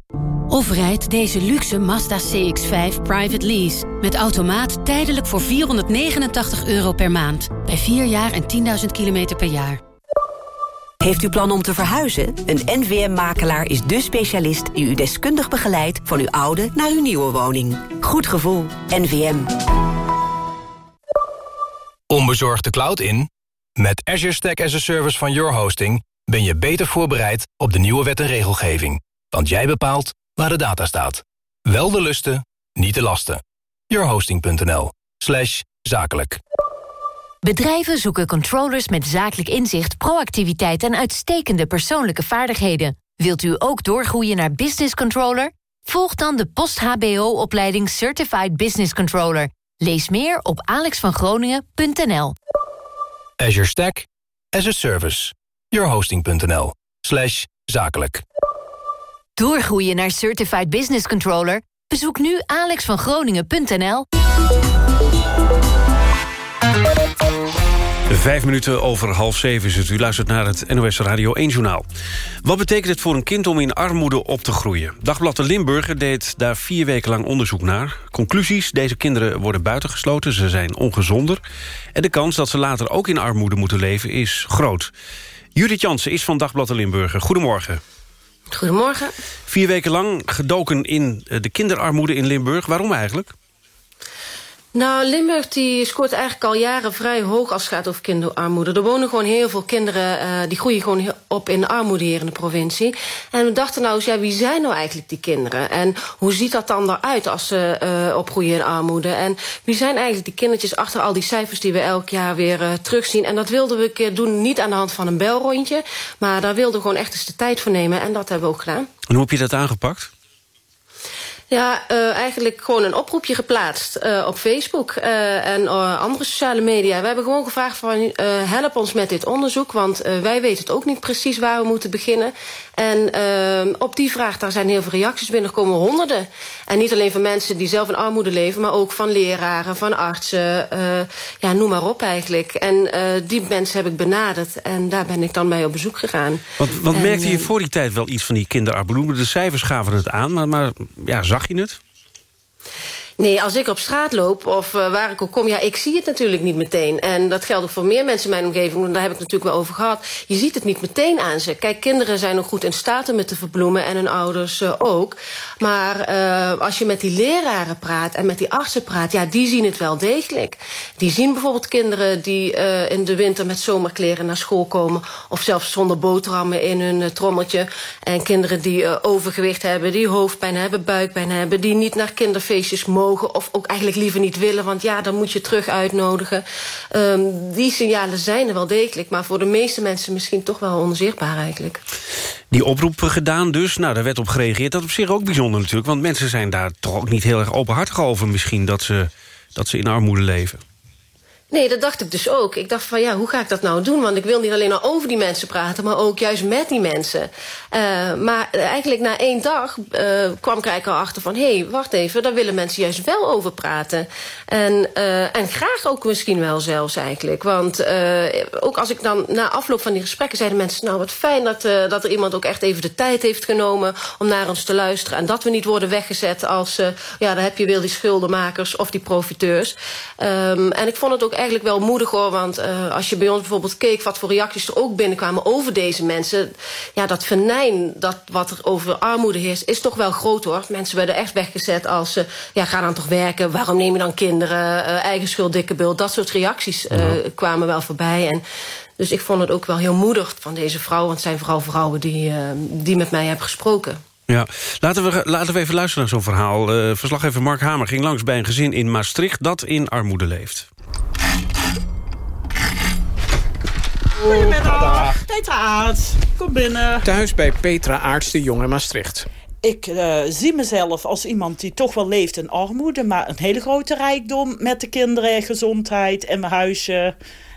Of rijd deze luxe Mazda CX-5 private lease. Met automaat tijdelijk voor 489 euro per maand. Bij 4 jaar en 10.000 kilometer per jaar. Heeft u plan om te verhuizen? Een NVM-makelaar is de specialist die u deskundig begeleidt... van uw oude naar uw nieuwe woning. Goed gevoel. NVM. Onbezorgd de cloud in? Met Azure Stack as a Service van Your Hosting... ben je beter voorbereid op de nieuwe wet en regelgeving. Want jij bepaalt waar de data staat. Wel de lusten, niet de lasten. Yourhosting.nl zakelijk. Bedrijven zoeken controllers met zakelijk inzicht, proactiviteit en uitstekende persoonlijke vaardigheden. Wilt u ook doorgroeien naar business controller? Volg dan de post-HBO-opleiding Certified Business Controller. Lees meer op alexvangroningen.nl. Azure Stack as a Service. Yourhosting.nl slash zakelijk. Doorgroeien naar Certified Business Controller? Bezoek nu alexvangroningen.nl. Vijf minuten over half zeven is het. U luistert naar het NOS Radio 1 Journaal. Wat betekent het voor een kind om in armoede op te groeien? Dagblad de Limburger deed daar vier weken lang onderzoek naar. Conclusies, deze kinderen worden buitengesloten, ze zijn ongezonder... en de kans dat ze later ook in armoede moeten leven is groot. Judith Jansen is van Dagblad de Limburger. Goedemorgen. Goedemorgen. Vier weken lang gedoken in eh, de kinderarmoede in Limburg. Waarom eigenlijk? Nou, Limburg die scoort eigenlijk al jaren vrij hoog als het gaat over kinderarmoede. Er wonen gewoon heel veel kinderen, uh, die groeien gewoon op in de armoede hier in de provincie. En we dachten nou eens, ja, wie zijn nou eigenlijk die kinderen? En hoe ziet dat dan eruit als ze uh, opgroeien in armoede? En wie zijn eigenlijk die kindertjes achter al die cijfers die we elk jaar weer uh, terugzien? En dat wilden we een keer doen, niet aan de hand van een belrondje, maar daar wilden we gewoon echt eens de tijd voor nemen. En dat hebben we ook gedaan. En hoe heb je dat aangepakt? Ja, uh, eigenlijk gewoon een oproepje geplaatst uh, op Facebook uh, en andere sociale media. We hebben gewoon gevraagd van help ons met dit onderzoek, want wij weten het ook niet precies waar we moeten beginnen. En uh, op die vraag daar zijn heel veel reacties binnengekomen, honderden. En niet alleen van mensen die zelf in armoede leven, maar ook van leraren, van artsen, uh, ja, noem maar op eigenlijk. En uh, die mensen heb ik benaderd en daar ben ik dan mee op bezoek gegaan. Want, want En, merkte je eh, voor die tijd wel iets van die kinderarmoede? De cijfers gaven het aan, maar, maar ja, zag je het? Nee, als ik op straat loop of uh, waar ik ook kom, ja, ik zie het natuurlijk niet meteen. En dat geldt ook voor meer mensen in mijn omgeving, want daar heb ik het natuurlijk wel over gehad. Je ziet het niet meteen aan ze. Kijk, kinderen zijn nog goed in staat om het te verbloemen en hun ouders uh, ook. Maar uh, als je met die leraren praat en met die artsen praat, ja, die zien het wel degelijk. Die zien bijvoorbeeld kinderen die in de winter met zomerkleren naar school komen, of zelfs zonder boterhammen in hun trommeltje. En kinderen die overgewicht hebben, die hoofdpijn hebben, buikpijn hebben, die niet naar kinderfeestjes mogen of ook eigenlijk liever niet willen, want ja, dan moet je terug uitnodigen. Um, die signalen zijn er wel degelijk, maar voor de meeste mensen misschien toch wel onzichtbaar eigenlijk. Die oproep gedaan dus, nou, daar werd op gereageerd. Dat op zich ook bijzonder natuurlijk, want mensen zijn daar toch ook niet heel erg openhartig over misschien... dat ze, dat ze in armoede leven. Nee, dat dacht ik dus ook. Ik dacht van ja, hoe ga ik dat nou doen? Want ik wil niet alleen maar over die mensen praten, maar ook juist met die mensen. Uh, maar eigenlijk na één dag uh, kwam ik eigenlijk al achter van hé, hey, wacht even, daar willen mensen juist wel over praten. En, uh, en graag ook misschien wel zelfs eigenlijk. Want ook als ik dan na afloop van die gesprekken zeiden mensen, nou wat fijn dat, dat er iemand ook echt even de tijd heeft genomen om naar ons te luisteren. En dat we niet worden weggezet als ja, dan heb je weer die schuldenmakers of die profiteurs. Um, en ik vond het ook eigenlijk wel moedig hoor. Want uh, als je bij ons bijvoorbeeld keek wat voor reacties er ook binnenkwamen over deze mensen. Ja, dat venijn dat wat er over armoede heerst, is toch wel groot hoor. Mensen werden echt weggezet als uh, ja, ga dan toch werken. Waarom neem je dan kinderen? Uh, eigen schuld, dikke bult. Dat soort reacties kwamen wel voorbij. En dus ik vond het ook wel heel moedig van deze vrouw. Want het zijn vooral vrouwen die, die met mij hebben gesproken. Ja, laten we, laten we even luisteren naar zo'n verhaal. Uh, verslaggever Mark Hamer ging langs bij een gezin in Maastricht... dat in armoede leeft. Goedemiddag, Petra Aarts. Kom binnen. Thuis bij Petra Aarts de Jong in Maastricht. Ik uh, zie mezelf als iemand die toch wel leeft in armoede... maar een hele grote rijkdom met de kinderen, gezondheid en mijn huisje...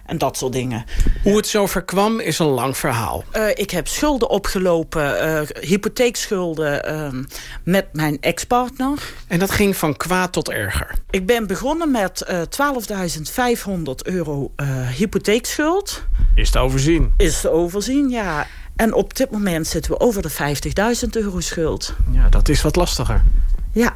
En dat soort dingen. Hoe het zo verkwam is een lang verhaal. Uh, ik heb schulden opgelopen, uh, hypotheekschulden uh, met mijn ex-partner. En dat ging van kwaad tot erger. Ik ben begonnen met 12.500 euro hypotheekschuld. Is te overzien? Is te overzien, ja. En op dit moment zitten we over de 50.000 euro schuld. Ja, dat is wat lastiger. Ja.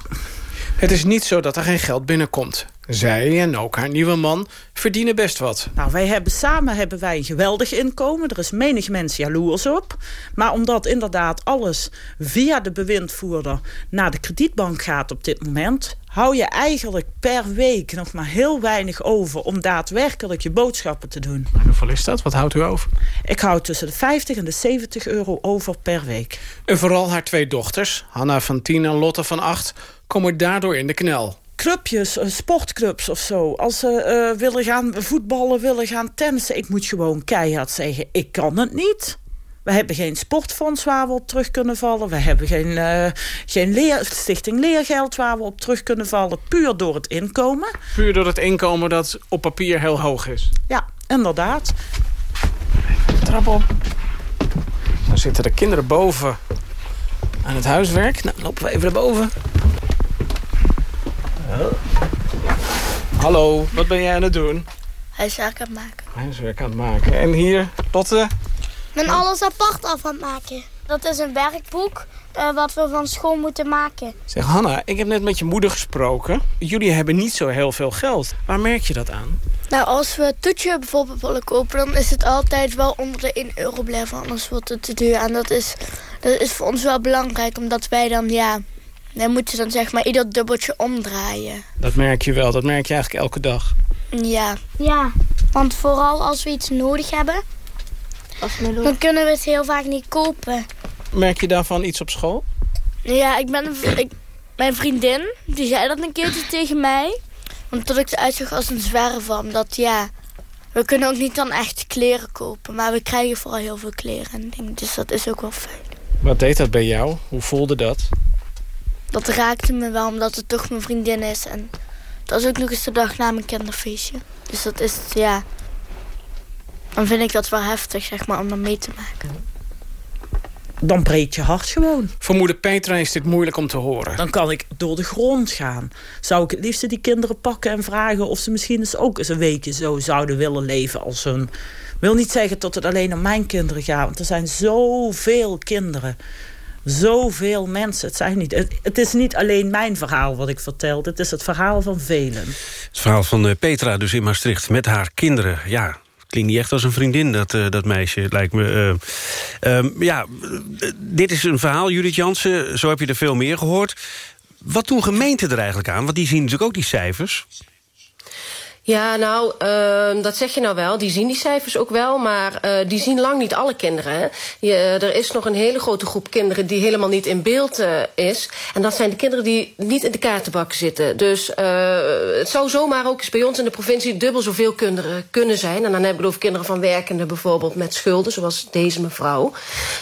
Het is niet zo dat er geen geld binnenkomt. Zij en ook haar nieuwe man verdienen best wat. Nou, wij hebben samen hebben wij een geweldig inkomen. Er is menig mens jaloers op. Maar omdat inderdaad alles via de bewindvoerder naar de kredietbank gaat op dit moment... hou je eigenlijk per week nog maar heel weinig over... om daadwerkelijk je boodschappen te doen. En hoeveel is dat? Wat houdt u over? Ik houd tussen de 50 en de 70 euro over per week. En vooral haar twee dochters, Hanna van 10 en Lotte van 8, komen daardoor in de knel. Clubjes, eh, sportclubs of zo. Als ze eh, willen gaan voetballen, willen gaan tennissen. Ik moet gewoon keihard zeggen, ik kan het niet. We hebben geen sportfonds waar we op terug kunnen vallen. We hebben geen, eh, geen leer, stichting leergeld waar we op terug kunnen vallen. Puur door het inkomen. Puur door het inkomen dat op papier heel hoog is. Ja, inderdaad. Trap op. Dan zitten de kinderen boven aan het huiswerk. Nou, lopen we even naar boven. Hallo, wat ben jij aan het doen? Huiswerk aan het maken. Huiswerk aan het maken. En hier, Lotte? Ben alles apart af aan het maken. Dat is een werkboek eh, wat we van school moeten maken. Zeg Hanna, ik heb net met je moeder gesproken. Jullie hebben niet zo heel veel geld. Waar merk je dat aan? Nou, als we een toetje bijvoorbeeld willen kopen... dan is het altijd wel onder de 1 euro blijven, anders wordt het te duur. En dat is, dat is voor ons wel belangrijk, omdat wij dan, ja... dan moeten dan zeg maar ieder dubbeltje omdraaien. Dat merk je wel, dat merk je eigenlijk elke dag. Ja. Ja, want vooral als we iets nodig hebben... dan kunnen we het heel vaak niet kopen. Merk je daarvan iets op school? Ja, ik ben ik, mijn vriendin, die zei dat een keertje tegen mij. Omdat ik eruit zag als een zwerver. Omdat ja, we kunnen ook niet dan echt kleren kopen. Maar we krijgen vooral heel veel kleren en dingen. Dus dat is ook wel fijn. Wat deed dat bij jou? Hoe voelde dat? Dat raakte me wel, omdat het toch mijn vriendin is. En dat is ook nog eens de dag na mijn kinderfeestje. Dus dat is, ja... Dan vind ik dat wel heftig, zeg maar, om dan mee te maken. Dan breekt je hart gewoon. Voor moeder Petra is dit moeilijk om te horen. Dan kan ik door de grond gaan. Zou ik het liefst die kinderen pakken en vragen... of ze misschien eens ook eens een weekje zo zouden willen leven als hun... Ik wil niet zeggen dat het alleen om mijn kinderen gaat... want er zijn zoveel kinderen. Zoveel mensen. Het, zijn niet, het, is niet alleen mijn verhaal wat ik vertel. Het is het verhaal van velen. Het verhaal van eh, Petra dus in Maastricht met haar kinderen. Ja, klinkt niet echt als een vriendin, dat, eh, dat meisje, lijkt me. eh. Ehm, ja, dit is een verhaal, Judith Jansen. Zo heb je er veel meer gehoord. Wat doen gemeenten er eigenlijk aan? Want die zien natuurlijk ook die cijfers. Ja, nou, ehm, dat zeg je nou wel. Die zien die cijfers ook wel, maar eh, die zien lang niet alle kinderen. Je, er is nog een hele grote groep kinderen die helemaal niet in beeld eh, is. En dat zijn de kinderen die niet in de kaartenbak zitten. Dus eh, het zou zomaar ook eens bij ons in de provincie dubbel zoveel kinderen kunnen zijn. En dan heb ik het over kinderen van werkenden bijvoorbeeld met schulden, zoals deze mevrouw.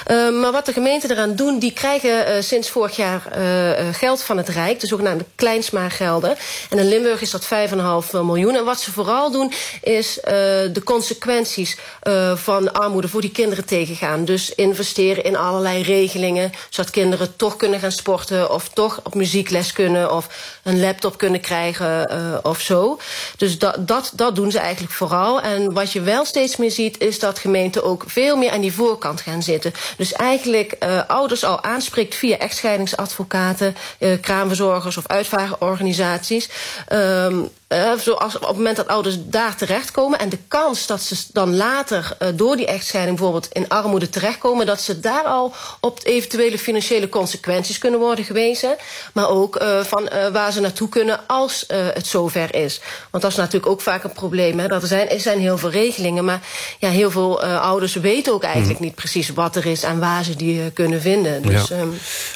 Ehm, maar wat de gemeenten eraan doen, die krijgen eh, sinds vorig jaar eh, eh, geld van het Rijk, de zogenaamde kleinsmaargelden. En in Limburg is dat 5,5 miljoen. Wat ze vooral doen, is eh, de consequenties eh, van armoede voor die kinderen tegengaan. Dus investeren in allerlei regelingen, zodat kinderen toch kunnen gaan sporten of toch op muziekles kunnen of een laptop kunnen krijgen eh, of zo. Dus dat, dat, dat doen ze eigenlijk vooral. En wat je wel steeds meer ziet, is dat gemeenten ook veel meer aan die voorkant gaan zitten. Dus eigenlijk ouders al aanspreekt via echtscheidingsadvocaten, kraamverzorgers of uitvaartorganisaties. Ehm, eh, zoals op het moment dat ouders daar terechtkomen... en de kans dat ze dan later eh, door die echtscheiding bijvoorbeeld in armoede terechtkomen... dat ze daar al op eventuele financiële consequenties kunnen worden gewezen. Maar ook eh, van waar ze naartoe kunnen als het zover is. Want dat is natuurlijk ook vaak een probleem. Hè? Dat er, zijn, er zijn heel veel regelingen, maar ja, heel veel ouders weten ook eigenlijk niet precies wat er is... en waar ze die kunnen vinden. Dus, Ja. ehm,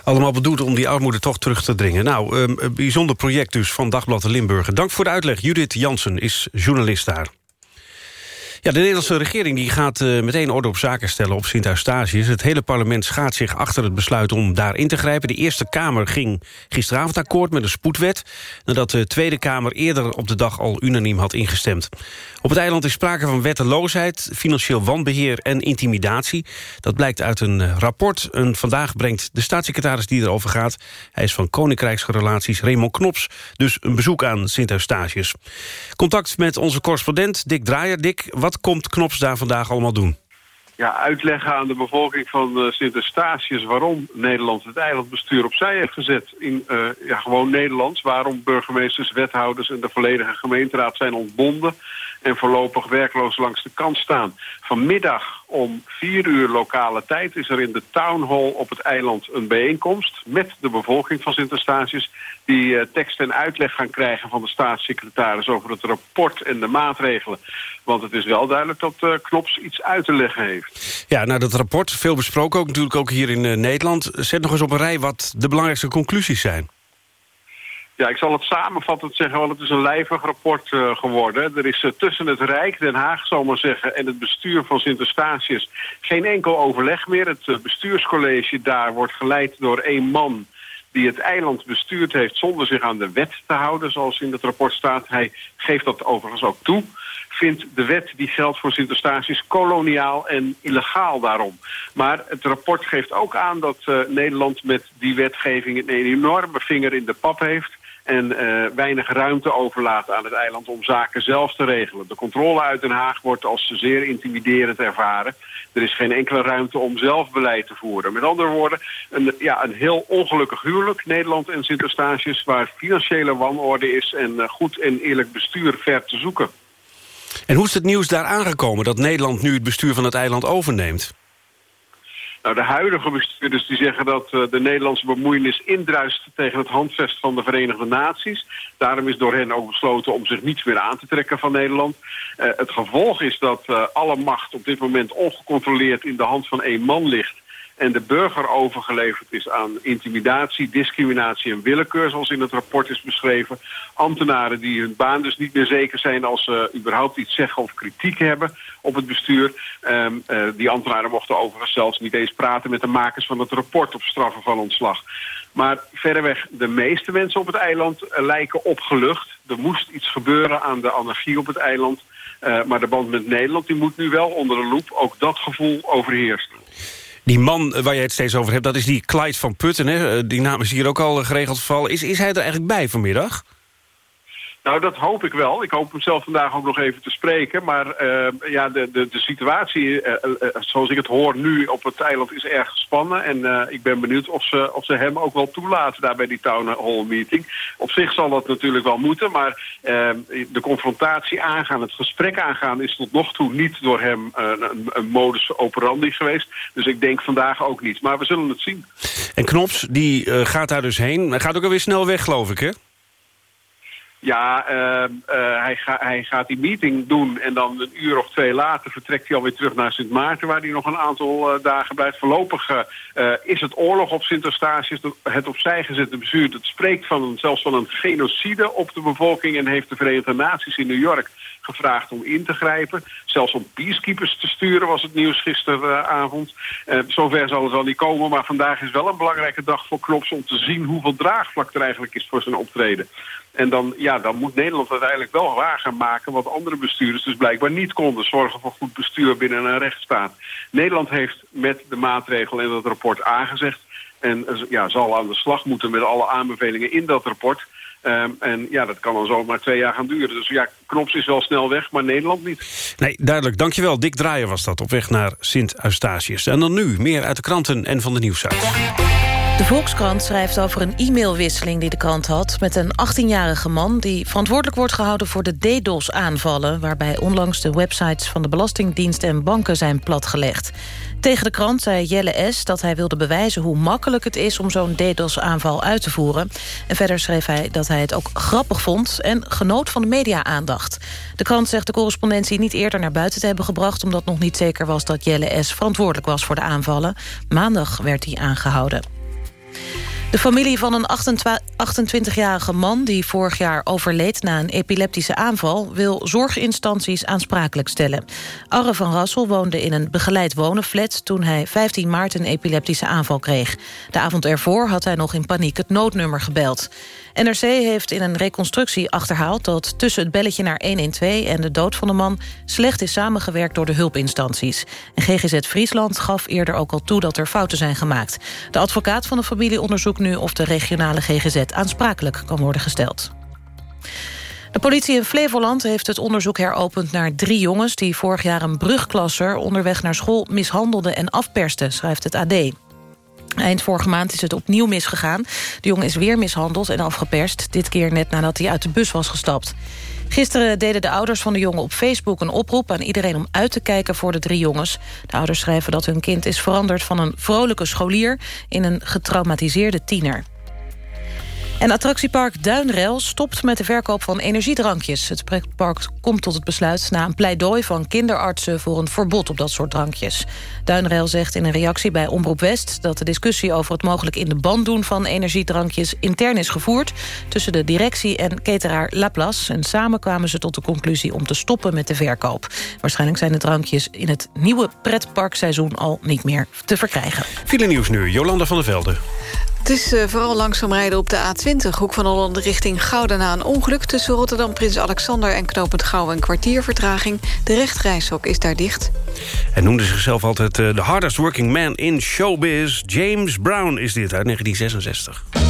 Allemaal bedoeld om die armoede toch terug te dringen. Nou, ehm, een bijzonder project dus van Dagblad de Limburger. Dank voor de uitleg. Judith Jansen is journalist daar. Ja, de Nederlandse regering die gaat eh, meteen orde op zaken stellen op Sint-Eustatius. Het hele parlement schaadt zich achter het besluit om daar in te grijpen. De Eerste Kamer ging gisteravond akkoord met een spoedwet... nadat de Tweede Kamer eerder op de dag al unaniem had ingestemd. Op het eiland is sprake van wetteloosheid, financieel wanbeheer en intimidatie. Dat blijkt uit een eh, rapport. En vandaag brengt de staatssecretaris die erover gaat... hij is van Koninkrijksrelaties Raymond Knops... dus een bezoek aan Sint-Eustatius. Contact met onze correspondent Dick Draaier. Dick, wat komt Knops daar vandaag allemaal doen? ja, uitleggen aan de bevolking van eh, Sint-Eustatius... waarom Nederland het eilandbestuur opzij heeft gezet. In eh, ja, gewoon Nederlands. Waarom burgemeesters, wethouders en de volledige gemeenteraad zijn ontbonden... en voorlopig werkloos langs de kant staan. Vanmiddag om vier uur lokale tijd is er in de town hall op het eiland een bijeenkomst... met de bevolking van Sint-Eustatius... die eh, tekst en uitleg gaan krijgen van de staatssecretaris... over het rapport en de maatregelen. Want het is wel duidelijk dat eh, Knops iets uit te leggen heeft. Ja, nou dat rapport, veel besproken ook natuurlijk ook hier in eh, Nederland. Zet nog eens op een rij wat de belangrijkste conclusies zijn. Ja, ik zal het samenvattend zeggen, want het is een lijvig rapport eh, geworden. Er is eh, tussen het Rijk, Den Haag zal maar zeggen... en het bestuur van Sint-Eustatius geen enkel overleg meer. Het eh, bestuurscollege daar wordt geleid door één man die het eiland bestuurd heeft zonder zich aan de wet te houden, zoals in het rapport staat. Hij geeft dat overigens ook toe. Vindt de wet die geldt voor Sint-Eustatius koloniaal en illegaal daarom. Maar het rapport geeft ook aan dat Nederland met die wetgeving een enorme vinger in de pap heeft en eh, weinig ruimte overlaat aan het eiland om zaken zelf te regelen. De controle uit Den Haag wordt als zeer intimiderend ervaren. Er is geen enkele ruimte om zelf beleid te voeren. Met andere woorden, een, ja, een heel ongelukkig huwelijk, Nederland en Sint-Eustatius... waar financiële wanorde is en eh, goed en eerlijk bestuur ver te zoeken. En hoe is het nieuws daar aangekomen dat Nederland nu het bestuur van het eiland overneemt? Nou, de huidige bestuurders die zeggen dat eh, de Nederlandse bemoeienis indruist tegen het handvest van de Verenigde Naties. Daarom is door hen ook besloten om zich niets meer aan te trekken van Nederland. Eh, het gevolg is dat eh, alle macht op dit moment ongecontroleerd in de hand van één man ligt en de burger overgeleverd is aan intimidatie, discriminatie en willekeur, zoals in het rapport is beschreven. Ambtenaren die hun baan dus niet meer zeker zijn als ze überhaupt iets zeggen of kritiek hebben op het bestuur. Ehm, eh, die ambtenaren mochten overigens zelfs niet eens praten met de makers van het rapport op straffen van ontslag. Maar verreweg de meeste mensen op het eiland eh, lijken opgelucht. Er moest iets gebeuren aan de anarchie op het eiland. Eh, maar de band met Nederland die moet nu wel onder de loep. Ook dat gevoel overheerst. Die man waar je het steeds over hebt, dat is die Clyde van Putten. Hè? Eh, Die naam is hier ook al eh, geregeld gevallen. Is, is hij er eigenlijk bij vanmiddag? Nou, dat hoop ik wel. Ik hoop hem zelf vandaag ook nog even te spreken. Maar eh, ja, de, de, de situatie, eh, eh, zoals ik het hoor nu op het eiland, is erg gespannen. En ik ben benieuwd of ze, of ze hem ook wel toelaten daar bij die town hall meeting. Op zich zal dat natuurlijk wel moeten. Maar de confrontatie aangaan, het gesprek aangaan, is tot nog toe niet door hem een, een modus operandi geweest. Dus ik denk vandaag ook niet. Maar we zullen het zien. En Knops, die gaat daar dus heen. Hij gaat ook alweer snel weg, geloof ik, hè? Ja, ehm, eh, hij, hij gaat die meeting doen en dan een uur of twee later vertrekt hij alweer terug naar Sint Maarten, waar hij nog een aantal eh, dagen blijft. Voorlopig eh, is het oorlog op Sint Eustatius, het opzij gezette bestuur. Het spreekt van zelfs van een genocide op de bevolking en heeft de Verenigde Naties in New York gevraagd om in te grijpen. Zelfs om peacekeepers te sturen was het nieuws gisteravond. Eh, zover zal het wel niet komen, maar vandaag is wel een belangrijke dag voor Knops om te zien hoeveel draagvlak er eigenlijk is voor zijn optreden. En dan, ja, dan moet Nederland uiteindelijk wel waar gaan maken... wat andere bestuurders dus blijkbaar niet konden. Zorgen voor goed bestuur binnen een rechtsstaat. Nederland heeft met de maatregel in dat rapport aangezegd... en eh, ja, zal aan de slag moeten met alle aanbevelingen in dat rapport... Ehm, en ja, dat kan dan zomaar twee jaar gaan duren. Dus ja, Knops is wel snel weg, maar Nederland niet. Nee, duidelijk. Dankjewel. Dick Draaier was dat, op weg naar Sint-Eustatius. En dan nu, meer uit de kranten en van de nieuwsite. De Volkskrant schrijft over een e-mailwisseling die de krant had... met een 18-jarige man die verantwoordelijk wordt gehouden voor de DDoS-aanvallen... waarbij onlangs de websites van de Belastingdienst en banken zijn platgelegd. Tegen de krant zei Jelle S. dat hij wilde bewijzen hoe makkelijk het is... om zo'n DDoS-aanval uit te voeren. En verder schreef hij dat hij het ook grappig vond... en genoot van de media-aandacht. De krant zegt de correspondentie niet eerder naar buiten te hebben gebracht... omdat nog niet zeker was dat Jelle S. verantwoordelijk was voor de aanvallen. Maandag werd hij aangehouden. De familie van een 28-jarige man die vorig jaar overleed na een epileptische aanval... wil zorginstanties aansprakelijk stellen. Arre van Rassel woonde in een begeleid wonenflat... toen hij 15 maart een epileptische aanval kreeg. De avond ervoor had hij nog in paniek het noodnummer gebeld. NRC heeft in een reconstructie achterhaald... dat tussen het belletje naar 112 en de dood van de man... slecht is samengewerkt door de hulpinstanties. GGZ Friesland gaf eerder ook al toe dat er fouten zijn gemaakt. De advocaat van de familie onderzoekt nu... of de regionale GGZ aansprakelijk kan worden gesteld. De politie in Flevoland heeft het onderzoek heropend naar drie jongens... die vorig jaar een brugklasser onderweg naar school mishandelden en afpersten, schrijft het AD. Eind vorige maand is het opnieuw misgegaan. De jongen is weer mishandeld en afgeperst. Dit keer net nadat hij uit de bus was gestapt. Gisteren deden de ouders van de jongen op Facebook een oproep aan iedereen om uit te kijken voor de drie jongens. De ouders schrijven dat hun kind is veranderd van een vrolijke scholier in een getraumatiseerde tiener. En attractiepark Duinrel stopt met de verkoop van energiedrankjes. Het pretpark komt tot het besluit na een pleidooi van kinderartsen... voor een verbod op dat soort drankjes. Duinrel zegt in een reactie bij Omroep West... dat de discussie over het mogelijk in de band doen van energiedrankjes... intern is gevoerd tussen de directie en cateraar Laplace. En samen kwamen ze tot de conclusie om te stoppen met de verkoop. Waarschijnlijk zijn de drankjes in het nieuwe pretparkseizoen... al niet meer te verkrijgen. File nieuws nu, Jolanda van der Velde. Het is eh, vooral langzaam rijden op de A20, hoek van Holland richting Gouda... na een ongeluk tussen Rotterdam Prins Alexander en Knopend Gouw... een kwartier vertraging. De rechtreishok is daar dicht. Hij noemde zichzelf altijd eh, de hardest working man in showbiz. James Brown is dit uit 1966.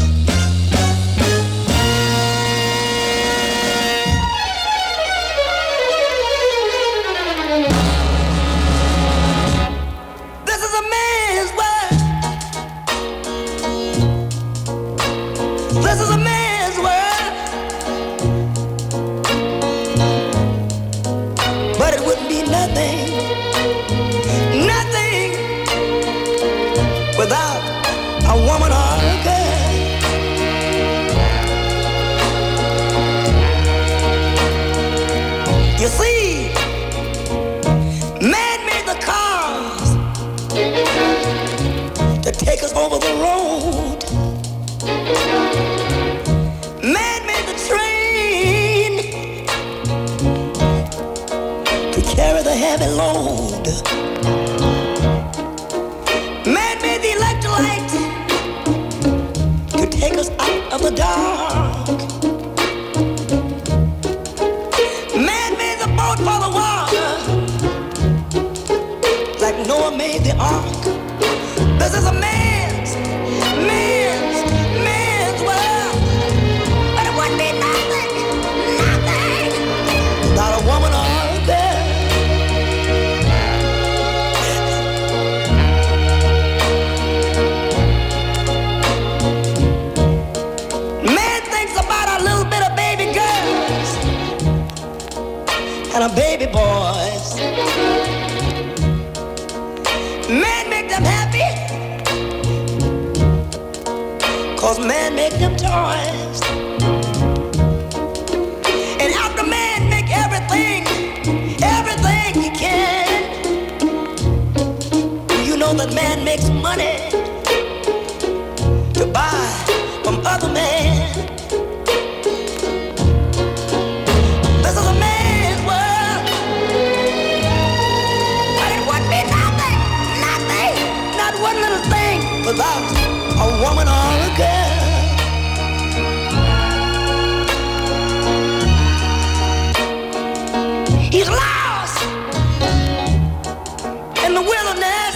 In.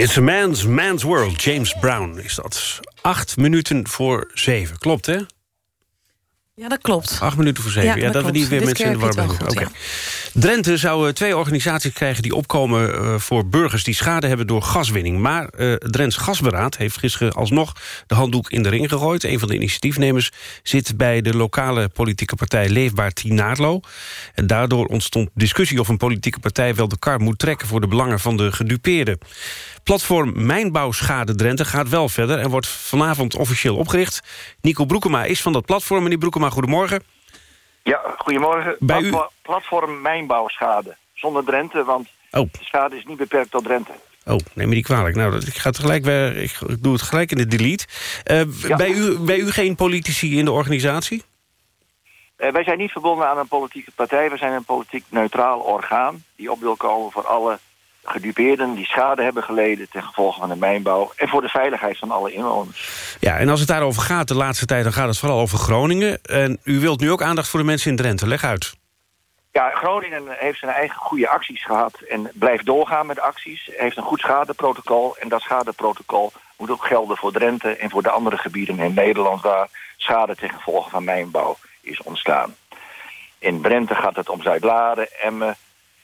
It's a man's man's world. James Brown is dat. Acht minuten voor zeven. Klopt, hè? Ja, dat klopt. Acht minuten voor zeven. Ja, Ja, dat dat, we niet weer Dit mensen in de war brengen. Oké. Drenthe zou twee organisaties krijgen die opkomen eh, voor burgers... die schade hebben door gaswinning. Maar het Drents Gasberaad heeft gisteren alsnog de handdoek in de ring gegooid. Een van de initiatiefnemers zit bij de lokale politieke partij Leefbaar Tinaarlo. En daardoor ontstond discussie of een politieke partij wel de kar moet trekken... voor de belangen van de gedupeerden. Platform Mijnbouwschade Drenthe gaat wel verder... en wordt vanavond officieel opgericht. Nico Broekema is van dat platform. Meneer Broekema, goedemorgen. Ja, goedemorgen. Bij u- Platform- mijnbouwschade. Zonder Drenthe, want Oh. de schade is niet beperkt tot Drenthe. Oh, neem me niet kwalijk. Nou, ik, ga het gelijk weer, ik doe het gelijk in de delete. Eh, bij, u, bij u geen politici in de organisatie? Eh, wij zijn niet verbonden aan een politieke partij. We zijn een politiek neutraal orgaan... die op wil komen voor alle gedupeerden die schade hebben geleden... ten gevolge van de mijnbouw... en voor de veiligheid van alle inwoners. Ja, en als het daarover gaat de laatste tijd... dan gaat het vooral over Groningen. En u wilt nu ook aandacht voor de mensen in Drenthe. Leg uit. Ja, Groningen heeft zijn eigen goede acties gehad... en blijft doorgaan met acties. Heeft een goed schadeprotocol. En dat schadeprotocol moet ook gelden voor Drenthe... en voor de andere gebieden in Nederland... waar schade ten gevolge van mijnbouw is ontstaan. In Drenthe gaat het om Zuid-Laren, Emmen...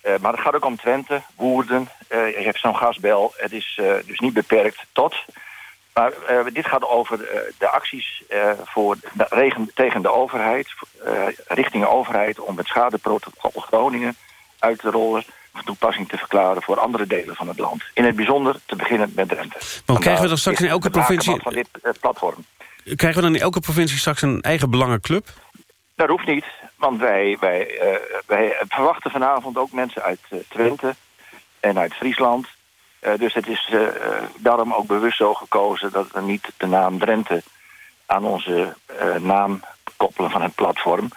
eh, maar het gaat ook om Twente, Woerden. Eh, je hebt zo'n gasbel. Het is eh, dus niet beperkt tot... Maar dit gaat over de acties voor de, regen, tegen de overheid, richting de overheid, om het schadeprotocol Groningen uit te rollen. van toepassing te verklaren voor andere delen van het land. In het bijzonder te beginnen met Drenthe. Want krijgen we dan straks in elke provincie... van dit platform. Krijgen we dan in elke provincie straks een eigen belangenclub? Dat hoeft niet, want wij, wij, eh, wij verwachten vanavond ook mensen uit eh, Twente en uit Friesland. Eh, dus het is daarom ook bewust zo gekozen dat we niet de naam Drenthe aan onze naam koppelen van het platform.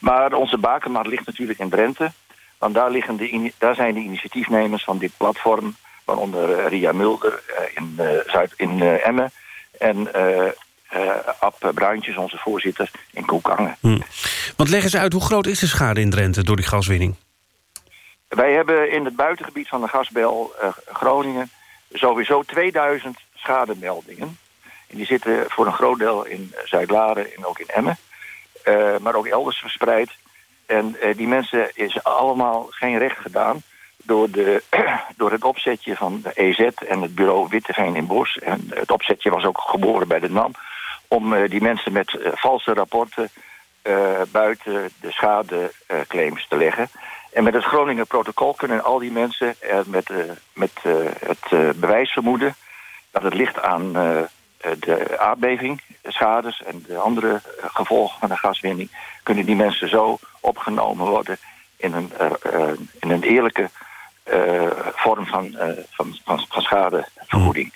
Maar onze bakermat ligt natuurlijk in Drenthe. Want daar, liggen de, daar zijn de initiatiefnemers van dit platform, waaronder Ria Mulder in, Zuid, in Emmen en eh, Ab Bruintjes, onze voorzitter, in Koekangen. Hm. Want leg eens uit, hoe groot is de schade in Drenthe door die gaswinning? Wij hebben in het buitengebied van de gasbel eh, Groningen sowieso 2000 schademeldingen. En die zitten voor een groot deel in Zuid-Laren en ook in Emmen. Eh, maar ook elders verspreid. En die mensen is allemaal geen recht gedaan door, de, (clears throat) door het opzetje van de EZ en het bureau Witteveen in Bos. En het opzetje was ook geboren bij de NAM. Om eh, die mensen met eh, valse rapporten eh, buiten de schadeclaims te leggen. En met het Groninger protocol kunnen al die mensen met, met het eh, bewijs vermoeden dat het ligt aan de aardbeving, de schades en de andere gevolgen van de gaswinning, kunnen die mensen zo opgenomen worden in een, in een eerlijke vorm van, van, van, van schadevergoeding.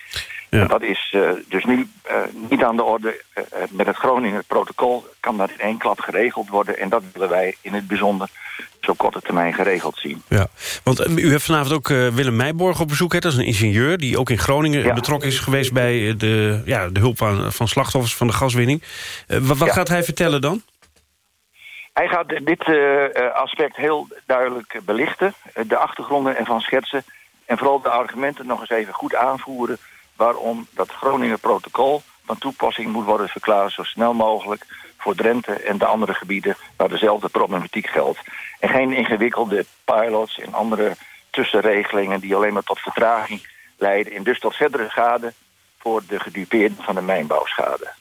Dat is eh, dus nu eh, niet aan de orde. Eh, met het Groninger protocol kan dat in één klap geregeld worden. En dat willen wij in het bijzonder zo korte termijn geregeld zien. Ja, want u hebt vanavond ook Willem Meijborg op bezoek. Hè? Dat is een ingenieur die ook in Groningen Ja. betrokken is geweest... bij de, ja, de hulp aan, van slachtoffers van de gaswinning. Wat wat Ja. gaat hij vertellen dan? Hij gaat dit aspect heel duidelijk belichten. de achtergronden ervan schetsen. En vooral de argumenten nog eens even goed aanvoeren... waarom dat Groninger protocol van toepassing moet worden verklaard... zo snel mogelijk voor Drenthe en de andere gebieden... waar dezelfde problematiek geldt. En geen ingewikkelde pilots en andere tussenregelingen... die alleen maar tot vertraging leiden... en dus tot verdere schade voor de gedupeerden van de mijnbouwschade.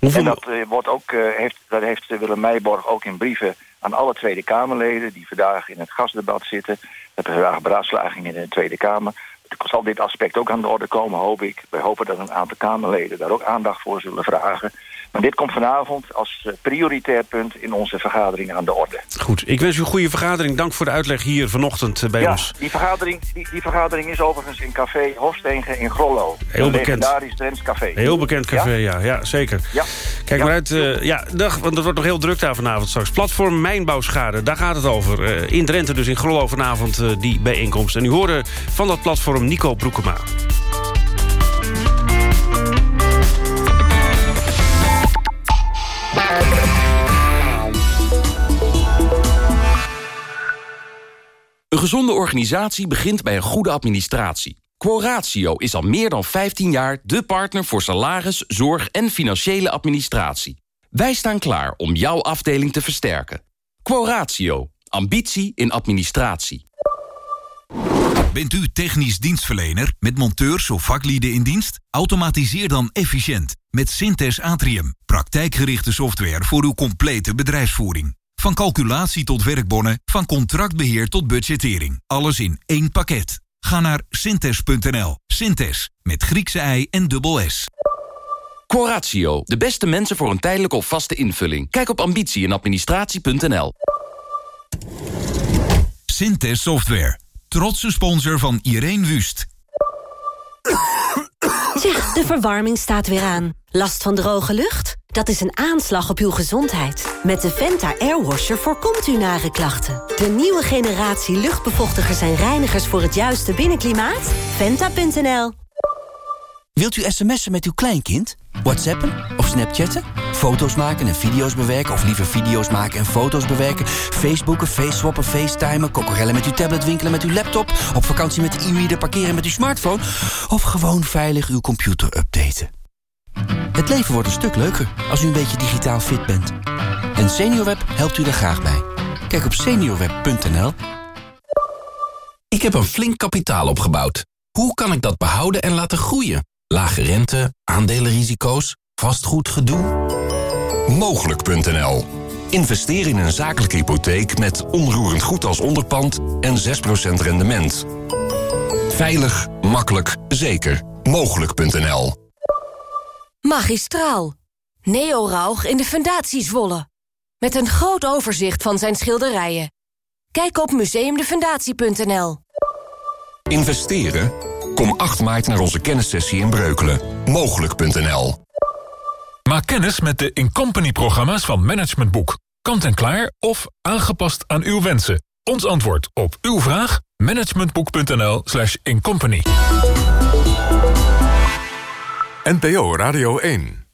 En dat, eh, wordt ook, eh, heeft, dat heeft Willem Meijborg ook in brieven aan alle Tweede Kamerleden... die vandaag in het gasdebat zitten. We hebben vandaag beraadslaging in de Tweede Kamer. Zal dit aspect ook aan de orde komen, hoop ik. Wij hopen dat een aantal Kamerleden daar ook aandacht voor zullen vragen. Maar dit komt vanavond als eh, prioritair punt in onze vergadering aan de orde. Goed, ik wens u een goede vergadering. Dank voor de uitleg hier vanochtend eh, bij ja, ons. Die vergadering, die, die vergadering is overigens in café Hofstegen in Grollo. Heel bekend. legendarisch Drents café. Heel bekend café, ja, ja, zeker. Ja. Kijk maar uit, eh, ja, dag, want het wordt nog heel druk daar vanavond straks. Platform Mijnbouwschade, daar gaat het over. In Drenthe dus, in Grollo vanavond die bijeenkomst. En u hoorde van dat platform Nico Broekema. Een gezonde organisatie begint bij een goede administratie. Quoratio is al meer dan 15 jaar de partner voor salaris, zorg en financiële administratie. Wij staan klaar om jouw afdeling te versterken. Quoratio. Ambitie in administratie. Bent u technisch dienstverlener met monteurs of vaklieden in dienst? Automatiseer dan efficiënt met Synthes Atrium. Praktijkgerichte software voor uw complete bedrijfsvoering. Van calculatie tot werkbonnen, van contractbeheer tot budgettering. Alles in één pakket. Ga naar synthes.nl. Synthes, met Griekse ei en dubbel S. Quoratio. De beste mensen voor een tijdelijke of vaste invulling. Kijk op ambitie in administratie.nl. Synthes Software. Trotse sponsor van Irene Wust. Zeg, de verwarming staat weer aan. Last van droge lucht? Dat is een aanslag op uw gezondheid. Met de Venta Airwasher voorkomt u nare klachten. De nieuwe generatie luchtbevochtigers en reinigers voor het juiste binnenklimaat? Venta.nl Wilt u sms'en met uw kleinkind? Whatsappen of snapchatten? Foto's maken en video's bewerken of liever video's maken en foto's bewerken? Facebooken, faceswappen, facetimen, kokorellen met uw tablet, winkelen met uw laptop... op vakantie met de e-reader, parkeren met uw smartphone... of gewoon veilig uw computer updaten? Het leven wordt een stuk leuker als u een beetje digitaal fit bent. En SeniorWeb helpt u daar graag bij. Kijk op seniorweb.nl. Ik heb een flink kapitaal opgebouwd. Hoe kan ik dat behouden en laten groeien? Lage rente, aandelenrisico's, vastgoedgedoe? Mogelijk.nl. Investeer in een zakelijke hypotheek met onroerend goed als onderpand en 6% rendement. Veilig, makkelijk, zeker. Mogelijk.nl Magistraal. Neo Rauch in de Fundatie Zwolle. Met een groot overzicht van zijn schilderijen. Kijk op museumdefundatie.nl. Investeren? Kom 8 maart naar onze kennissessie in Breukelen. Mogelijk.nl Maak kennis met de Incompany-programma's van Management Boek. Kant en klaar of aangepast aan uw wensen. Ons antwoord op uw vraag? managementboek.nl slash incompany. NPO Radio 1